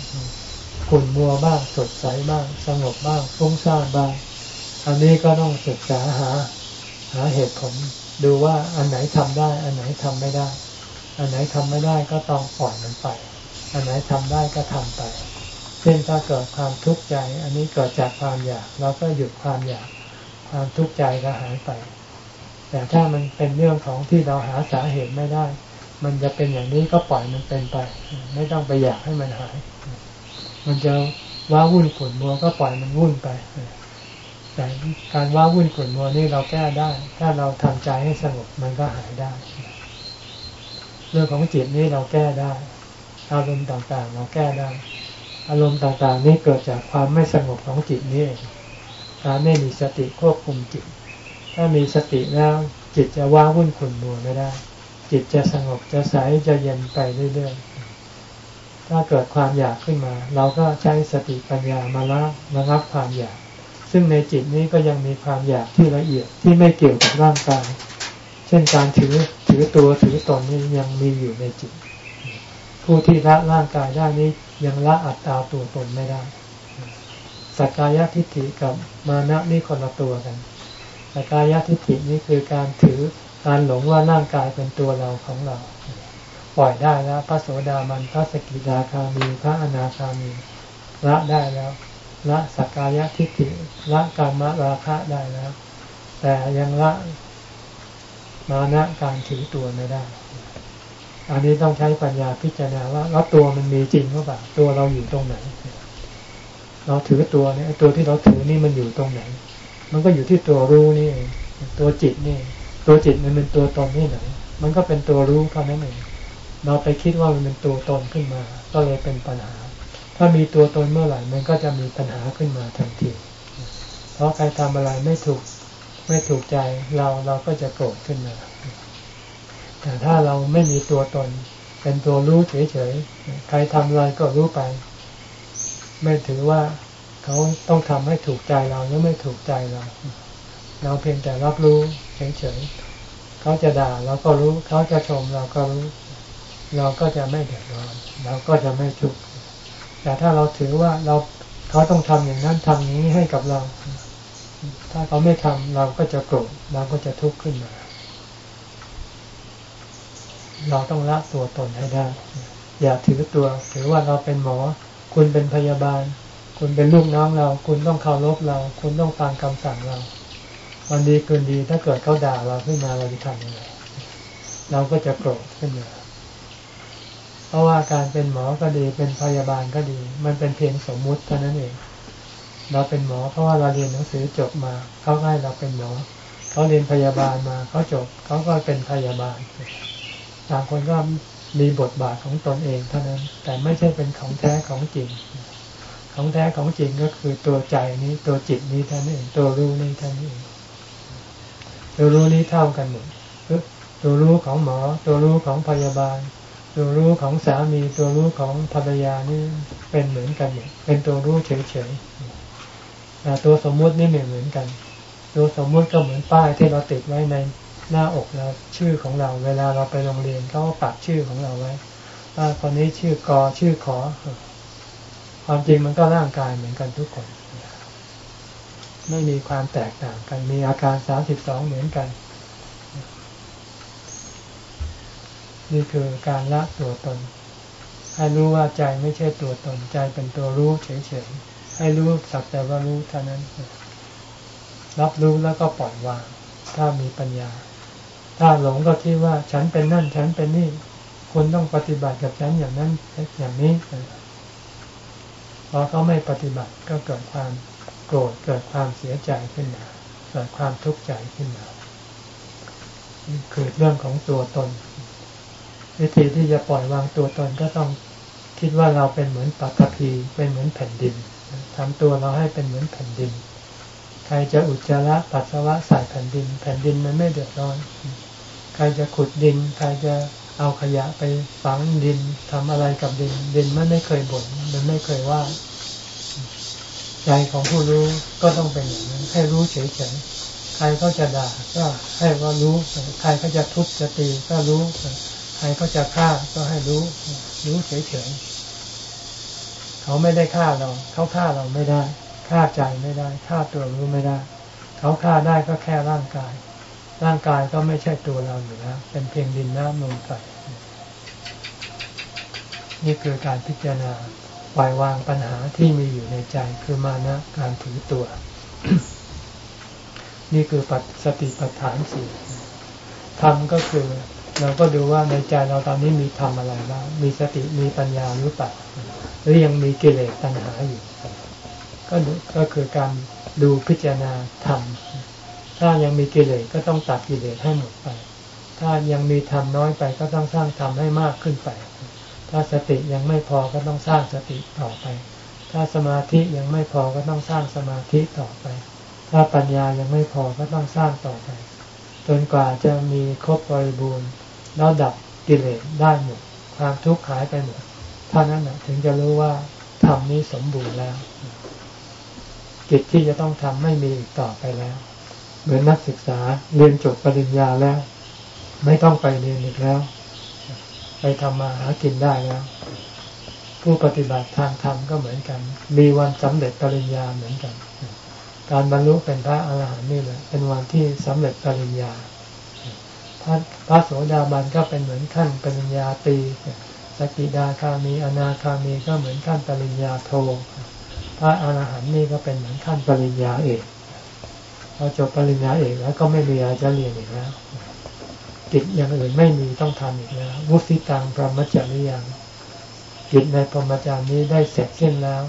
ขุ่นมัวบ้างสดใสบ้าง สงบบ้างฟุ้งซ่านบ้าง อันนี้ก็ต้องศึกษาหาหาเหตุผลดูว่าอันไหนทำได้ อันไหนทำไม่ได้ อันไหนทำไม่ได้ก็ต้องปล่อยมันไป อันไหนทำได้ก็ทำไป เช่นถ้าเกิดความทุกข์ใจ อันนี้เกิดจากความอยากเราก็หยุดความอยากความทุกข์ใจก็หายไป แต่ถ้ามันเป็นเรื่องของที่เราหาสาเหตุไม่ได้ มันจะเป็นอย่างนี้ก็ปล่อยมันเป็นไป ไม่ต้องไปอยากให้มันหาย มันจะว้าวุ่นขุ่นมัวก็ปล่อยมันวุ่นไป แต่การว้าวุ่นขุ่นมัวนี่เราแก้ได้ ถ้าเราทำใจให้สงบมันก็หายได้ เรื่องของจิตนี้เราแก้ได้ อารมณ์ต่างๆ เราแก้ได้ อารมณ์ต่างๆ นี้เกิดจากความไม่สงบของจิตนี้การไม่มีสติควบคุมจิต ถ้ามีสติแล้วจิตจะว่าวุ่นขุ่นมัวไม่ได้ จิตจะสงบจะใสจะเย็นไปเรื่อยๆ ถ้าเกิดความอยากขึ้นมา เราก็ใช้สติปัญญามาละระงับความอยาก ซึ่งในจิตนี้ก็ยังมีความอยากที่ละเอียดที่ไม่เกี่ยวกับร่างกาย เช่นการถือถือตัวถือตนนี้ยังมีอยู่ในจิต ผู้ที่ละร่างกายได้นี้ยังละอัตตาตัวตนไม่ได้สักกายทิฏฐิกับมานะนี่คนละตัวกันแต่กายทิฏฐินี่คือการถือ การหลงว่าร่างกายเป็นตัวเราของเรา ปล่อยได้แล้ว พระโสดามันพระสกิทาคามีพระอนาคามีละได้แล้วละสักกายทิฏฐิละกามราคะได้แล้ว แต่ยังละมานะการถือตัวไม่ได้ อันนี้ต้องใช้ปัญญาพิจารณาว่าแล้วตัวมันมีจริงหรือเปล่าตัวเราอยู่ตรงไหน เราถือตัวเนี่ยตัวที่เราถือนี่มันอยู่ตรงไหน มันก็อยู่ที่ตัวรู้นี่เองตัวจิตนี่ ตัวจิตมันเป็นตัวตนที่ไหน มันก็เป็นตัวรู้เท่านั้นเองเราไปคิดว่ามันเป็นตัวตนขึ้นมา ก็เลยเป็นปัญหา ถ้ามีตัวตนเมื่อไหร่ มันก็จะมีปัญหาขึ้นมาทันที เพราะใครทำอะไรไม่ถูกไม่ถูกใจเราเราก็จะโกรธขึ้นมา แต่ถ้าเราไม่มีตัวตน เป็นตัวรู้เฉยๆ ใครทำอะไรก็รู้ไป ไม่ถือว่าเขาต้องทำให้ถูกใจเราหรือไม่ถูกใจเรา เราเพียงแต่รับรู้ เฉยๆเขาจะด่าเราก็รู้เขาจะชมเราก็รู้ เราก็จะไม่เดือดร้อนเราก็จะไม่ทุกข์แต่ถ้าเราถือว่าเราเขาต้องทำอย่างนั้นทำอย่านี้ให้กับเรา ถ้าเขาไม่ทำเราก็จะโกรธเราก็จะทุกข์ขึ้นมา เราต้องละตัวตนให้ได้ อย่าถือตัว ถือว่าเราเป็นหมอ คุณเป็นพยาบาล คุณเป็นลูกน้องเรา คุณต้องเคารพเรา คุณต้องฟังคำสั่งเรา วันดีคืนดีถ้าเกิดเขาด่าเราขึ้นมาเราจะทำยังไงเราก็จะโกรธขึ้นมาเพราะว่าการเป็นหมอก็ดีเป็นพยาบาลก็ดี มันเป็นเพียงสมมุติเท่านั้นเอง เราเป็นหมอเพราะว่าเราเรียนหนังสือจบมาเขาให้เราเป็นหมอเขาเรียนพยาบาลมาเขาจบเขาก็เป็นพยาบาลต่างคนก็มีบทบาทของตนเองเท่านั้น แต่ไม่ใช่เป็นของแท้ของจริง ของแท้ของจริงก็คือตัวใจนี้ตัวจิตนี้ท่านเองตัวรู้นี้ท่านเอง ตัวรู้นี้เท่ากันหมดตัวรู้ของหมอ ตัวรู้ของพยาบาล ตัวรู้ของสามีตัวรู้ของภรรยานี่เป็นเหมือนกันหมดเป็นตัวรู้เฉยๆแต่ตัวสมมุตินี่ไม่เหมือนกัน ตัวสมมุติก็เหมือนป้ายที่เราติดไว้ในหน้าอกเราชื่อของเรา เวลาเราไปโรงเรียนเขาก็ปักชื่อของเราไว้ว่าคนนี้ชื่อกอชื่อขอ ความจริงมันก็ร่างกายเหมือนกันทุกคน ไม่มีความแตกต่างกัน มีอาการสามสิบสองเหมือนกัน นี่คือการละตัวตน ให้รู้ว่าใจไม่ใช่ตัวตน ใจเป็นตัวรู้เฉยๆ ให้รู้สักแต่ว่ารู้เท่านั้น รับรู้แล้วก็ปล่อยวาง ถ้ามีปัญญา ถ้าหลงก็คิดว่าฉันเป็นนั่น ฉันเป็นนี่คุณต้องปฏิบัติกับฉันอย่างนั้นอย่างนี้พอเขาไม่ปฏิบัติก็เกิดความ โกรธเกิดความเสียใจขึ้นมาเกิดความทุกข์ใจขึ้นมาคือเรื่องของตัวตน วิธีที่จะปล่อยวางตัวตนก็ต้องคิดว่าเราเป็นเหมือนปัตภีเป็นเหมือนแผ่นดินทำตัวเราให้เป็นเหมือนแผ่นดิน ใครจะอุจจาระปัสสาวะใส่แผ่นดิน แผ่นดินมันไม่เดือดร้อน ใครจะขุดดิน ใครจะเอาขยะไปฝังดินทำอะไรกับดิน ดินมันไม่เคยบน่นมันไม่เคยว่า ใจของผู้รู้ก็ต้องเป็นอย่างนั้นให้รู้เฉยๆใครก็จะด่าก็ให้ว่ารู้ใครก็จะทุบจะตีก็รู้ใครก็จะฆ่าก็ให้รู้ รู้เฉยๆเขาไม่ได้ฆ่าเรา เขาฆ่าเราไม่ได้ฆ่าใจไม่ได้ฆ่าตัวรู้ไม่ได้ เขาฆ่าได้ก็แค่ร่างกาย ร่างกายก็ไม่ใช่ตัวเราอยู่แล้วเป็นเพียงดินน้ำลมไฟนี่คือการพิจารณา ปล่อยวางปัญหาที่มีอยู่ในใจคือมานะการถือตัว นี่คือปัสติปัฏฐานสี่ธรรมก็คือ เราก็ดูว่าในใจเราตอนนี้มีธรรมอะไรบ้างมีสติมีปัญญาหรือเปล่าหรือยังมีกิเลสตัณหาอยู่ ก็ก็คือการดูพิจารณาธรรมถ้ายังมีกิเลสก็ต้องตัดกิเลสให้หมดไป ถ้ายังมีธรรมน้อยไปก็ต้องสร้างธรรมให้มากขึ้นไป ถ้าสติยังไม่พอก็ต้องสร้างสติต่อไป ถ้าสมาธิยังไม่พอก็ต้องสร้างสมาธิต่อไป ถ้าปัญญายังไม่พอก็ต้องสร้างต่อไป จนกว่าจะมีครบบริบูรณ์แล้วดับกิเลสได้หมดความทุกข์หายไปหมดเท่านั้นถึงจะรู้ว่าธรรมนี้สมบูรณ์แล้ว กิจที่จะต้องทำไม่มีอีกต่อไปแล้ว เหมือนนักศึกษาเรียนจบปริญญาแล้ว ไม่ต้องไปเรียนอีกแล้ว ไปทำมาหากินได้แล้ว ผู้ปฏิบัติทางธรรมก็เหมือนกัน มีวันสำเร็จปริญญาเหมือนกัน การบรรลุเป็นพระอาหารหันต์นี่แหละ เป็นวันที่สำเร็จปริญญาพระพระโสดาบันก็เป็นเหมือนขั้นปริญญาตีสกิดาคามีอนาคามีก็เหมือนขั้นปริญญาโทพระอรหันต์นี่ก็เป็นเหมือนขั้นปริญญาเอกพอจบปริญญาเอกแล้วก็ไม่มีอะไรจะเรียนอีกแล้ว กิจอย่างอื่นไม่มีต้องทำอีกแล้ววุสิตังพรหมจริยังกิจในพรหมจารย์นี้ได้เสร็จสิ้นแล้ว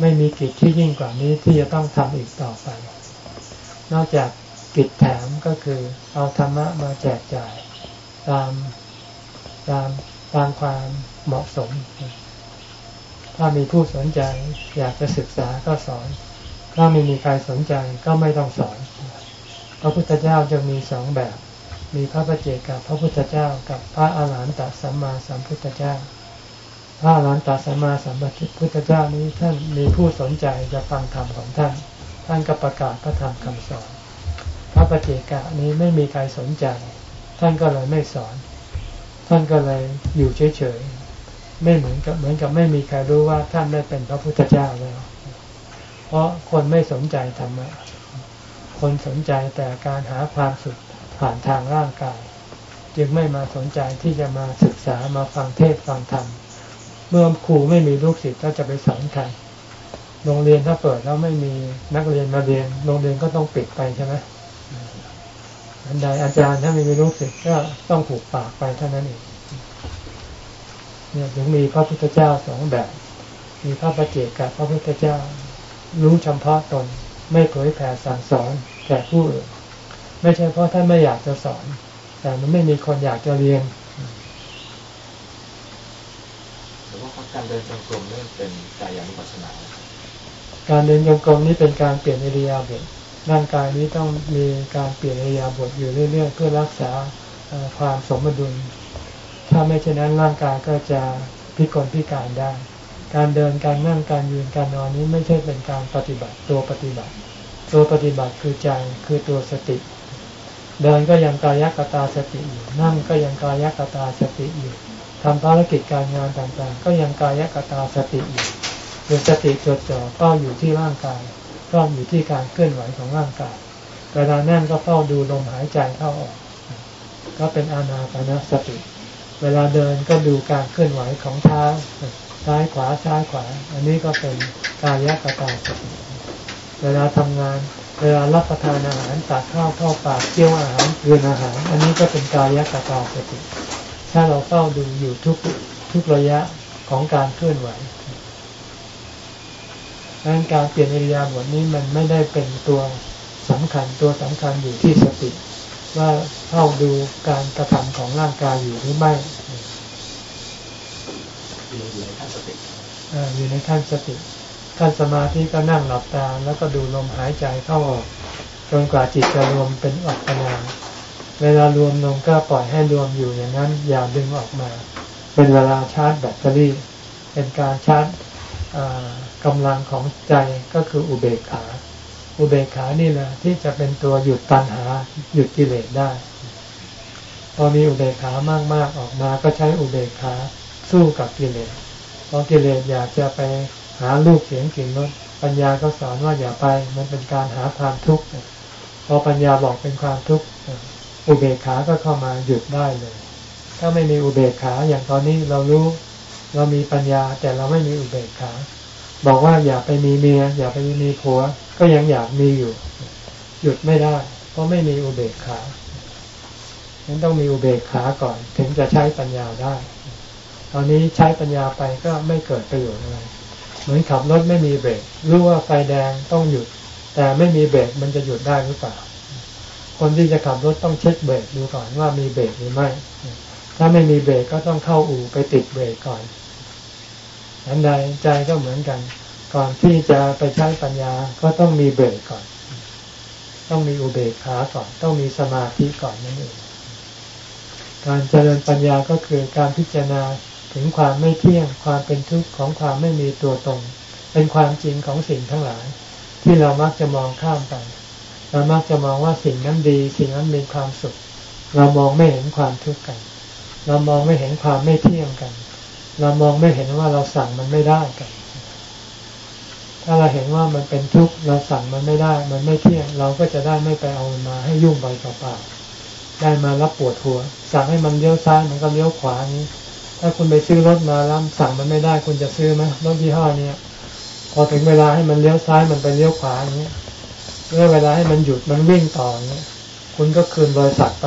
ไม่มีกิจที่ยิ่งกว่านี้ที่จะต้องทำอีกต่อไป นอกจากกิจแถมก็คือเอาธรรมะมาแจกจ่ายตามตามตามความเหมาะสม ถ้ามีผู้สนใจอยากจะศึกษาก็สอน ถ้าไม่มีใครสนใจก็ไม่ต้องสอน พระพุทธเจ้าจะมีสองแบบ มีพระประเจกับพระพุทธเจ้า กับพระอาหารหันตสัมมาสัมพุทธเจ้า พระอาหารหันตสัมมาสัมพุทธเจ้านี้ท่านมีผู้สนใจจะฟังธรรมของท่าน ท่านก็ประกาศพระธรรมคำสอน พระประเจกะนี้ไม่มีใครสนใจ ท่านก็เลยไม่สอน ท่านก็เลยอยู่เฉยๆ ไม่เหมือนกับเหมือนกับไม่มีใครรู้ว่าท่านได้เป็นพระพุทธเจ้าแล้ว เพราะคนไม่สนใจธรรมะ คนสนใจแต่การหาความสุข ผ่านทางร่างกาย จึงไม่มาสนใจที่จะมาศึกษามาฟังเทศฟังธรรมเมื่อครูไม่มีลูกศิษย์ก็จะไปสอนใครโรงเรียนถ้าเปิดแล้วไม่มีนักเรียนมาเรียนโรงเรียนก็ต้องปิดไปใช่ไหมอันใดอาจารย์ถ้าไม่มีลูกศิษย์ก็ต้องผูกปากไปเท่านั้นเองเนี่ยถึงมีพระพุทธเจ้าสองแบบ มีพระประเจกับพระพุทธเจ้า รู้เฉพาะตนไม่เผยแผ่สั่งสอนแก่ผู้อื่น ไม่ใช่เพราะท่านไม่อยากจะสอน แต่มันไม่มีคนอยากจะเรียนหรือว่าการเดินจงกรมนี่เป็นกายานุปัสสนาการเดินจงกรมนี้เป็นการเปลี่ยนอิริยาบถร่างกายนี้ต้องมีการเปลี่ยนอิริยาบถอยู่เรื่อย ๆ เพื่อรักษาความสมดุล ถ้าไม่เช่นนั้นร่างกายก็จะพิกลพิการได้ การเดินการนั่งการยืนการนอนนี้ไม่ใช่เป็นการปฏิบัติตัวปฏิบัติ ตัวปฏิบัติคือใจคือตัวสติ เดินก็ยังกายกตาสติอยู่นั่งก็ยังกายกตาสติอยู่ทำภารกิจการงานต่างๆ ก็ยังกายกตาสติอยู่คือสติจดจ่อเฝ้าอยู่ที่ร่างกายเฝ้าอยู่ที่การเคลื่อนไหวของร่างกายเวลานั่งก็เฝ้าดูลมหายใจเข้าออก ก็เป็นอานาปานสติ เวลาเดินก็ดูการเคลื่อนไหวของเท้าซ้ายขวาซ้ายขวา อันนี้ก็เป็นกายกตาสติ เวลาทำงาน เวลารับประทานอาหารตักข้าวเข้าปากเคี่ยวอาหารเือนอาหาร อันนี้ก็เป็นกายกตาสติถ้าเราเฝ้าดูอยู่ทุกทุกระยะของการเคลื่อนไหวดังนั้นการเปลี่ยนอิริยาบถนี้มันไม่ได้เป็นตัวสำคัญตัวสำคัญอยู่ที่สติ ว่าเข้าดูการกระทำของร่างกายอยู่หรือไม่อยู่ในขั้นสติอยู่ในขั้นสติ ขั้นสมาธิก็นั่งหลับตา แล้วก็ดูลมหายใจเข้าออกจนกว่าจิตจะรวมเป็นอัปปนาเวลารวมลงก็ปล่อยให้รวมอยู่อย่างนั้น อย่าดึงออกมา เป็นเวลาชาร์จแบตเตอรี่ เป็นการชาร์จกำลังของใจก็คืออุเบกขา อุเบกขานี่แหละที่จะเป็นตัวหยุดตัณหาหยุดกิเลสได้ พอมีอุเบกขามากๆออกมา ก็ใช้อุเบกขาสู้กับกิเลสพอกิเลสอยากจะไป หาลูกเสียงกลิ่นรสปัญญาก็สอนว่าอย่าไป มันเป็นการหาความทุกข์พอปัญญาบอกเป็นความทุกข์อุเบกขาก็เข้ามาหยุดได้เลย ถ้าไม่มีอุเบกขาอย่างตอนนี้เรารู้ เรามีปัญญาแต่เราไม่มีอุเบกขา บอกว่าอย่าไปมีเมีย อย่าไปมีผัว ก็ยังอยากมีอยู่ หยุดไม่ได้ เพราะไม่มีอุเบกขาฉะนั้นต้องมีอุเบกขาก่อน ถึงจะใช้ปัญญาได้ ตอนนี้ใช้ปัญญาไปก็ไม่เกิดประโยชน์อะไร เหมือนขับรถไม่มีเบรกรู้ว่าไฟแดงต้องหยุด แต่ไม่มีเบรกมันจะหยุดได้หรือเปล่า คนที่จะขับรถต้องเช็คเบรกดูก่อนว่ามีเบรกหรือไม่ ถ้าไม่มีเบรกก็ต้องเข้าอู่ไปติดเบรกก่อนอันใดใจก็เหมือนกัน ก่อนที่จะไปใช้ปัญญาก็ต้องมีเบรกก่อน ต้องมีอุเบกขาก่อน ต้องมีสมาธิก่อนนั่นเองการเจริญปัญญาก็คือการพิจารณา ถึงความไม่เที่ยงความเป็นทุกข์ของความไม่มีตัวตนเป็นความจริงของสิ่งทั้งหลาย ที่เรามักจะมองข้ามไป เรามักจะมองว่าสิ่งนั้นดี สิ่งนั้นมีความสุข เรามองไม่เห็นความทุกข์กัน เรามองไม่เห็นความไม่เที่ยงกัน เรามองไม่เห็นว่าเราสั่งมันไม่ได้กัน ถ้าเราเห็นว่ามันเป็นทุกข์เราสั่งมันไม่ได้ มันไม่เที่ยง เราก็จะได้ไม่ไปเอามันมาให้ยุ่งไปเปล่าๆได้มารับปวดหัว สั่งให้มันเลี้ยวซ้ายมันก็เลี้ยวขวานี้ ถ้าคุณไปซื้อรถมาแล้วสั่งมันไม่ได้คุณจะซื้อไหมรถยี่ห้อนี้พอถึงเวลาให้มันเลี้ยวซ้ายมันไปเลี้ยวขวาอย่างนี้ยเมื่อเวลาให้มันหยุดมันวิ่งต่ออย่างนี้คุณก็คืนบริษัทไป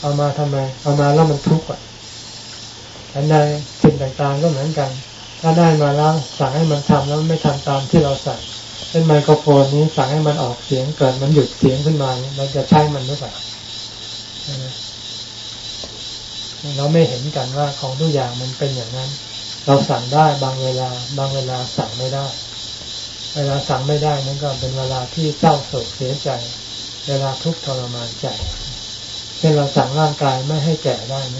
เอามาทำไม เอามาแล้วมันทุกข์อะอันใดสิ่งต่างๆก็เหมือนกัน ถ้าได้มาแล้วสั่งให้มันทำแล้วไม่ทำตามที่เราสั่งเช่นไมโครโฟนนี้สั่งให้มันออกเสียงเกิดมันหยุดเสียงขึ้นมาเราจะใช้มันหรือเปล่า เราไม่เห็นกันว่าของทุกอย่างมันเป็นอย่างนั้น เราสั่งได้บางเวลา บางเวลาสั่งไม่ได้ เวลาสั่งไม่ได้นั่นก็เป็นเวลาที่เศร้าโศกเสียใจ เวลาทุกข์ทรมานใจเช่นเราสั่งร่างกายไม่ให้แก่ได้ไหม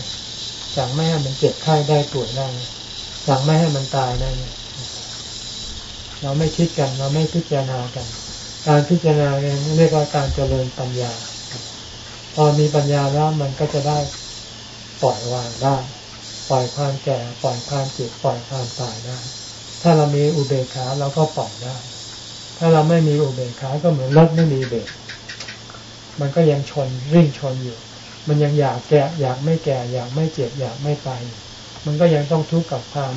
สั่งไม่ให้มันเจ็บไข้ได้ป่วยได้สั่งไม่ให้มันตายได้เราไม่คิดกัน เราไม่พิจารณากัน การพิจารณาเรียกว่าการเจริญปัญญา พอมีปัญญาแล้วมันก็จะได้ ปล่อยวางได้ ปล่อยความแก่ปล่อยความเจ็บปล่อยความตายได้ ถ้าเรามีอุเบกขาเราก็ปล่อยได้ ถ้าเราไม่มีอุเบกขาก็เหมือนรถไม่มีเบรกมันก็ยังชนริ่งชนอยู่ มันยังอยากแก่อยากไม่แก่อยากไม่เจ็บอยากไม่ตาย มันก็ยังต้องทุกข์กับความ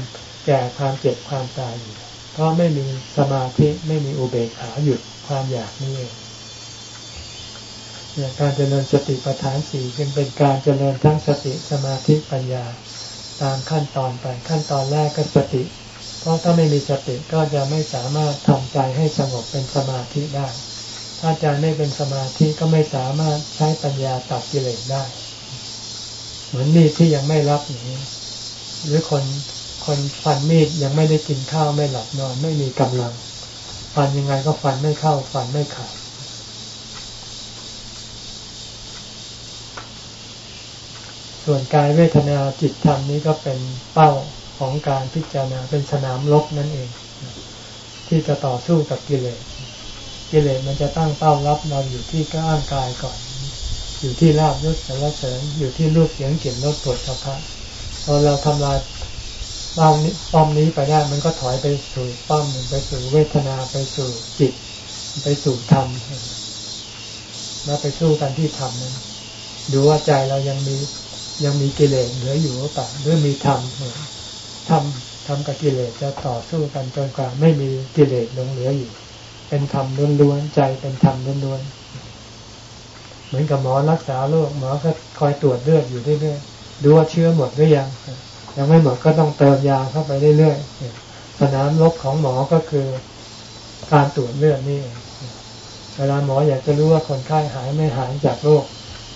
แก่ความเจ็บความตายอยู่ เพราะไม่มีสมาธิไม่มีอุเบกขาหยุดความอยากนี่เอง การเจริญสติปัฏฐานสี่จึงเป็นการเจริญทั้งสติสมาธิปัญญา ตามขั้นตอนไปขั้นตอนแรกก็สติ เพราะถ้าไม่มีสติก็จะไม่สามารถทำใจให้สงบเป็นสมาธิได้ ถ้าใจไม่เป็นสมาธิก็ไม่สามารถใช้ปัญญาตัดกิเลสได้ เหมือนมีดที่ยังไม่รับอย่างนี้ หรือคนคนฟันมีดยังไม่ได้กินข้าวไม่หลับนอนไม่มีกำลัง ฟันยังไงก็ฟันไม่เข้าฟันไม่ขาด ส่วนกายเวทนาจิตธรรมนี้ก็เป็นเป้าของการพิจารณาเป็นสนามลบนั่นเอง ที่จะต่อสู้กับกิเลสกิเลสมันจะตั้งเป้ารับเราอยู่ที่ก้างกายก่อน อยู่ที่ลาบยศสารเสริญอยู่ที่รูปเสียงกลิ่นรสปวดสะพะพอเราทำลายป้อมนี้ป้อมนี้ไปได้มันก็ถอยไปสู่ป้อมหนึ่งไปสู่เวทนาไปสู่จิต ไปสู่ธรรมแล้วไปสู้กันที่ธรรมนั้นดูว่าใจเรายังมี ยังมีกิเลสเหลืออยู่หรือเปล่าหรือมีธรรมธรรมธรรมกับกิเลสจะต่อสู้กันจนกว่าไม่มีกิเลสลงเหลืออยู่ เป็นธรรมล้วนๆใจเป็นธรรมล้วนๆเหมือนกับหมอรักษาโรคหมอก็คอยตรวจเลือดอยู่เรื่อยๆดูว่าเชื้อหมดหรือยังยังไม่หมดก็ต้องเติมยาเข้าไปเรื่อยๆสนามรบของหมอก็คือการตรวจเลือดนี่เวลาหมออยากจะรู้ว่าคนไข้หายไม่หายจากโรค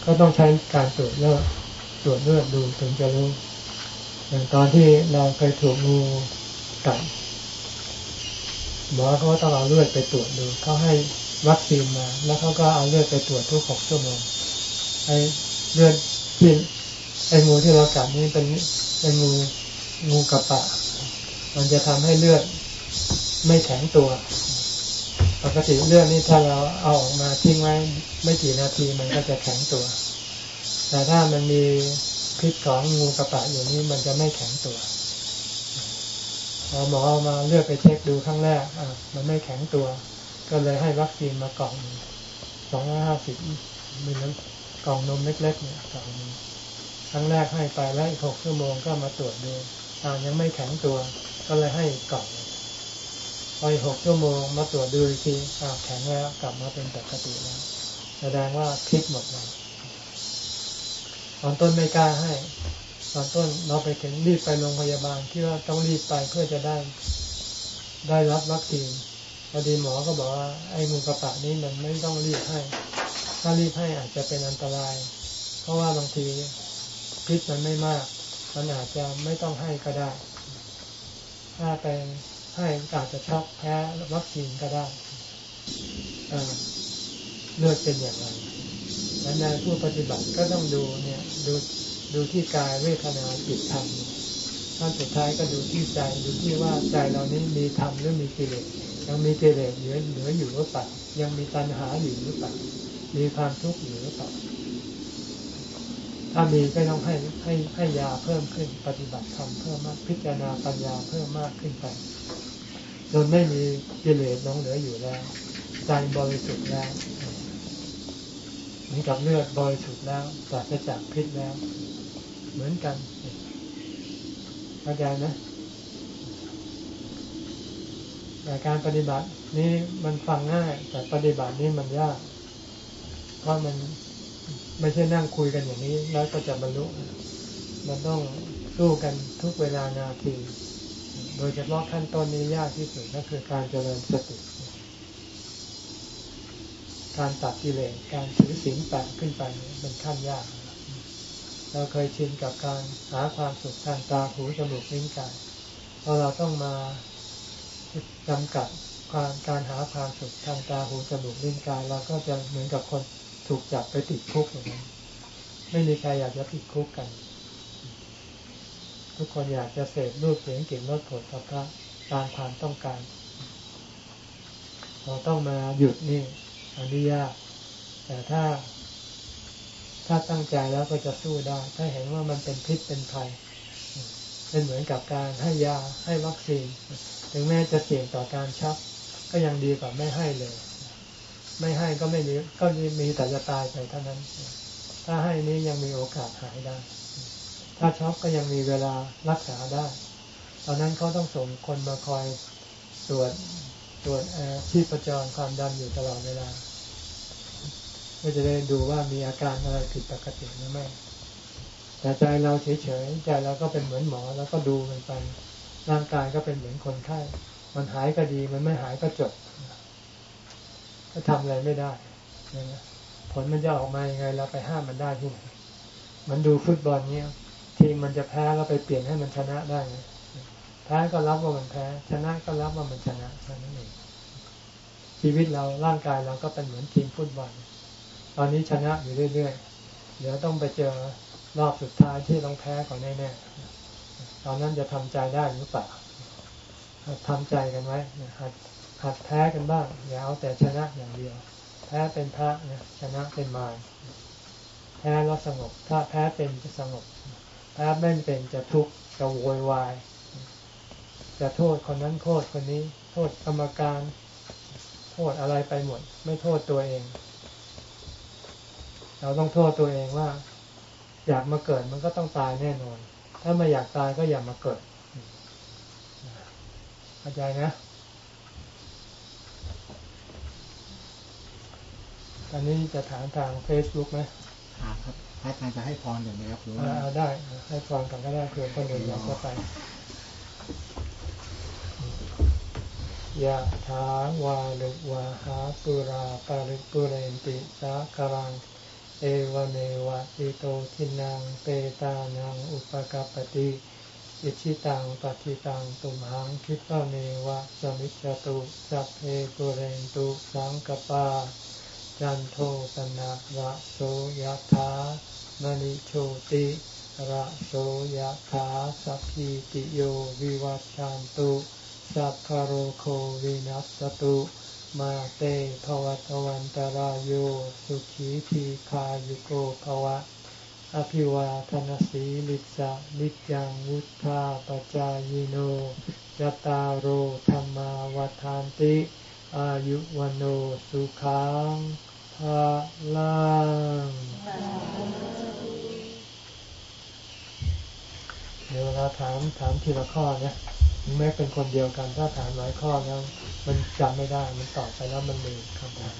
ก็ต้องใช้การตรวจเลือด ตรวจเลือดดูถึงจะรู้ อย่างตอนที่เราเคยถูกงูกัดหมอเขาต้องเอาเลือดไปตรวจดูเขาให้วัคซีนมา แล้วเขาก็เอาเลือดไปตรวจทุกหกชั่วโมงไอ้เลือดที่ไอ้งูที่เรากัดนี่เป็นเป็นงูงูกระปะ มันจะทำให้เลือดไม่แข็งตัว ปกติเลือดนี่ถ้าเราเอาออกมาทิ้งไว้ไม่กี่นาทีมันก็จะแข็งตัว แต่ถ้ามันมีพิษของงูกระปะอยู่นี้มันจะไม่แข็งตัวพอหมอมาเลือกไปเช็คดูครั้งแรกอะมันไม่แข็งตัว ก็เลยให้วัคซีนมากล่องสองร้อยห้าสิบมีน้ำกล่องนมเล็กๆเนี่ยกล่องนึงครั้งแรกให้ไปแล้วอีกหกชั่วโมงก็มาตรวจดูอ่ายังไม่แข็งตัว ก็เลยให้กล่องพออีกหกชั่วโมงมาตรวจดูอีกทีอ่าแข็งแล้วกลับมาเป็นปกติแล้วแสดงว่าพิษหมดแล้ว ตอนต้นไม่กล้าให้ ตอนต้นเราไปถึงรีบไปโรงพยาบาลที่ว่าต้องรีบไปเพื่อจะได้ได้รับวัคซีนพอดีหมอก็บอกว่าไอ้มูกระปะนี้มันไม่ต้องรีบให้ ถ้ารีบให้อาจจะเป็นอันตราย เพราะว่าบางทีพิษมันไม่มาก มันอาจจะไม่ต้องให้ก็ได้ ถ้าไปให้อาจจะช็อกแพ้วัคซีนก็ได้เลือดเป็นอย่างไร ดังนั้นผู้ปฏิบัติก็ต้องดูเนี่ยดูดูที่กายเวทนาจิตธรรมขั้นสุดท้ายก็ดูที่ใจดูที่ว่าใจเรานี้มีธรรมหรือมีกิเลสยังมีกิเลสเหลือเหลืออยู่หรือเปล่ายังมีตัณหาอยู่หรือเปล่ามีความทุกข์อยู่หรือเปล่าถ้ามีก็ต้องให้ให้ให้ยาเพิ่มขึ้น ปฏิบัติธรรมเพิ่มมากพิจารณาปัญญาเพิ่มมากขึ้นไปจนไม่มีกิเลสลงเหลืออยู่แล้วใจบริสุทธิ์แล้ว เหมือนกับเลือดบริสุทธิ์แล้วปราศจากพิษแล้ว เหมือนกันเข้าใจนะแต่การปฏิบัตินี้มันฟังง่าย แต่ปฏิบัตินี้มันยาก เพราะมันไม่ใช่นั่งคุยกันอย่างนี้ แล้วก็จะบรรลุ มันต้องสู้กันทุกเวลานาที โดยเฉพาะขั้นต้นนี้ยากที่สุดก็คือการเจริญสติ การตัดกิเลสการถือศีลแปดขึ้นไปเป็นขั้นยาก เราเคยชินกับการหาความสุขทางตาหูจมูกลิ้นกายพอเราต้องมาจำกัดการการหาความสุขทางตาหูจมูกลิ้นกายเราก็จะเหมือนกับคนถูกจับไปติดคุกอย่างนั้นไม่มีใครอยากจะติดคุกกัน ทุกคนอยากจะเสพรูปเสียงกลิ่นรสผลพระตามความต้องการ เราต้องมาหยุดนี่ อันนี้ยากแต่ถ้า ถ้าตั้งใจแล้วก็จะสู้ได้ ถ้าเห็นว่ามันเป็นพิษเป็นภัยเป็นเหมือนกับการให้ยาให้วัคซีน ถึงแม้จะเสี่ยงต่อการชัก ก็ยังดีกว่าไม่ให้เลย ไม่ให้ก็ไม่มีก็มีแต่จะตายไปเท่านั้น ถ้าให้นี้ยังมีโอกาสหายได้ ถ้าช็อกก็ยังมีเวลารักษาได้ ตอนนั้นเขาต้องส่งคนมาคอยตรวจตรวจชีพจรความดันอยู่ตลอดเวลา เพื่อจะได้ดูว่ามีอาการอะไรผิดปกติหรือไม่แต่ใจเราเฉยๆใจเราก็เป็นเหมือนหมอแล้วก็ดูมันไปร่างกายก็เป็นเหมือนคนไข้มันหายก็ดีมันไม่หายก็จบ ก็ทำอะไรไม่ได้นะผลมันจะออกมายังไงเราไปห้ามมันได้ที่ไหนมันดูฟุตบอลเนี้ยทีมมันจะแพ้เราไปเปลี่ยนให้มันชนะได้ไงแพ้ก็รับว่ามันแพ้ ชนะก็รับว่ามันชนะแค่นั้นเองชีวิตเราร่างกายเราก็เป็นเหมือนทีมฟุตบอล อนนี้ชนะอยู่เรื่อยๆ เดี๋ยวต้องไปเจอรอบสุดท้ายที่ต้องแพ้ก่อนแน่ๆ ตอนนั้นจะทำใจได้หรือเปล่าทำใจกันไว้หัดหัดแพ้กันบ้าง อย่าเอาแต่ชนะอย่างเดียว แพ้เป็นพระนะชนะเป็นมารแพ้แล้วสงบ ถ้าแพ้เป็นจะสงบ แพ้ไม่เป็นจะทุกข์จะโวยวาย จะโทษคนนั้นโทษคนนี้ โทษกรรมการ โทษอะไรไปหมด ไม่โทษตัวเอง เราต้องโทษตัวเองว่า อยากมาเกิดมันก็ต้องตายแน่นอน ถ้าไม่อยากตายก็อย่ามาเกิดเข้าใจนะตอนนี้จะถามทางเฟซบุ๊กไหมถามครับพระอาจารย์จะให้พรอย่างไรครับหรือว่าได้ ให้พรกันก็ได้เพื่อคนอื่นอยากจะไปยะถาวาลุวาหาปุราปาริปุเรนติสาคารัง เอวเมวะอิโตทินังเปตานังอุปกปติอิชิตังปฏิตังตุมหังคิปะเมวะสมิจจตุสัพเพกุเรนตุสังกปา จันโทปนะระโสยถามณิโชติระโสยถาสัพพิติโยวิวัชชันตุสัพพโรโควินัสตุ มาเตภวัตวันตารโยสุขีทีขายุโกภวะ อภิวาทนสีลิสะนิจังวุธาปจายโนยตาโอธรรมาวทานติ อายุวันสุขังภาลังเดี๋ยวเราถามถามทีละข้อเนี่ย แม้เป็นคนเดียวกันถ้าถามหลายข้อแล้ว มันจำไม่ได้มันตอบไปแล้วมันลืมคำถาม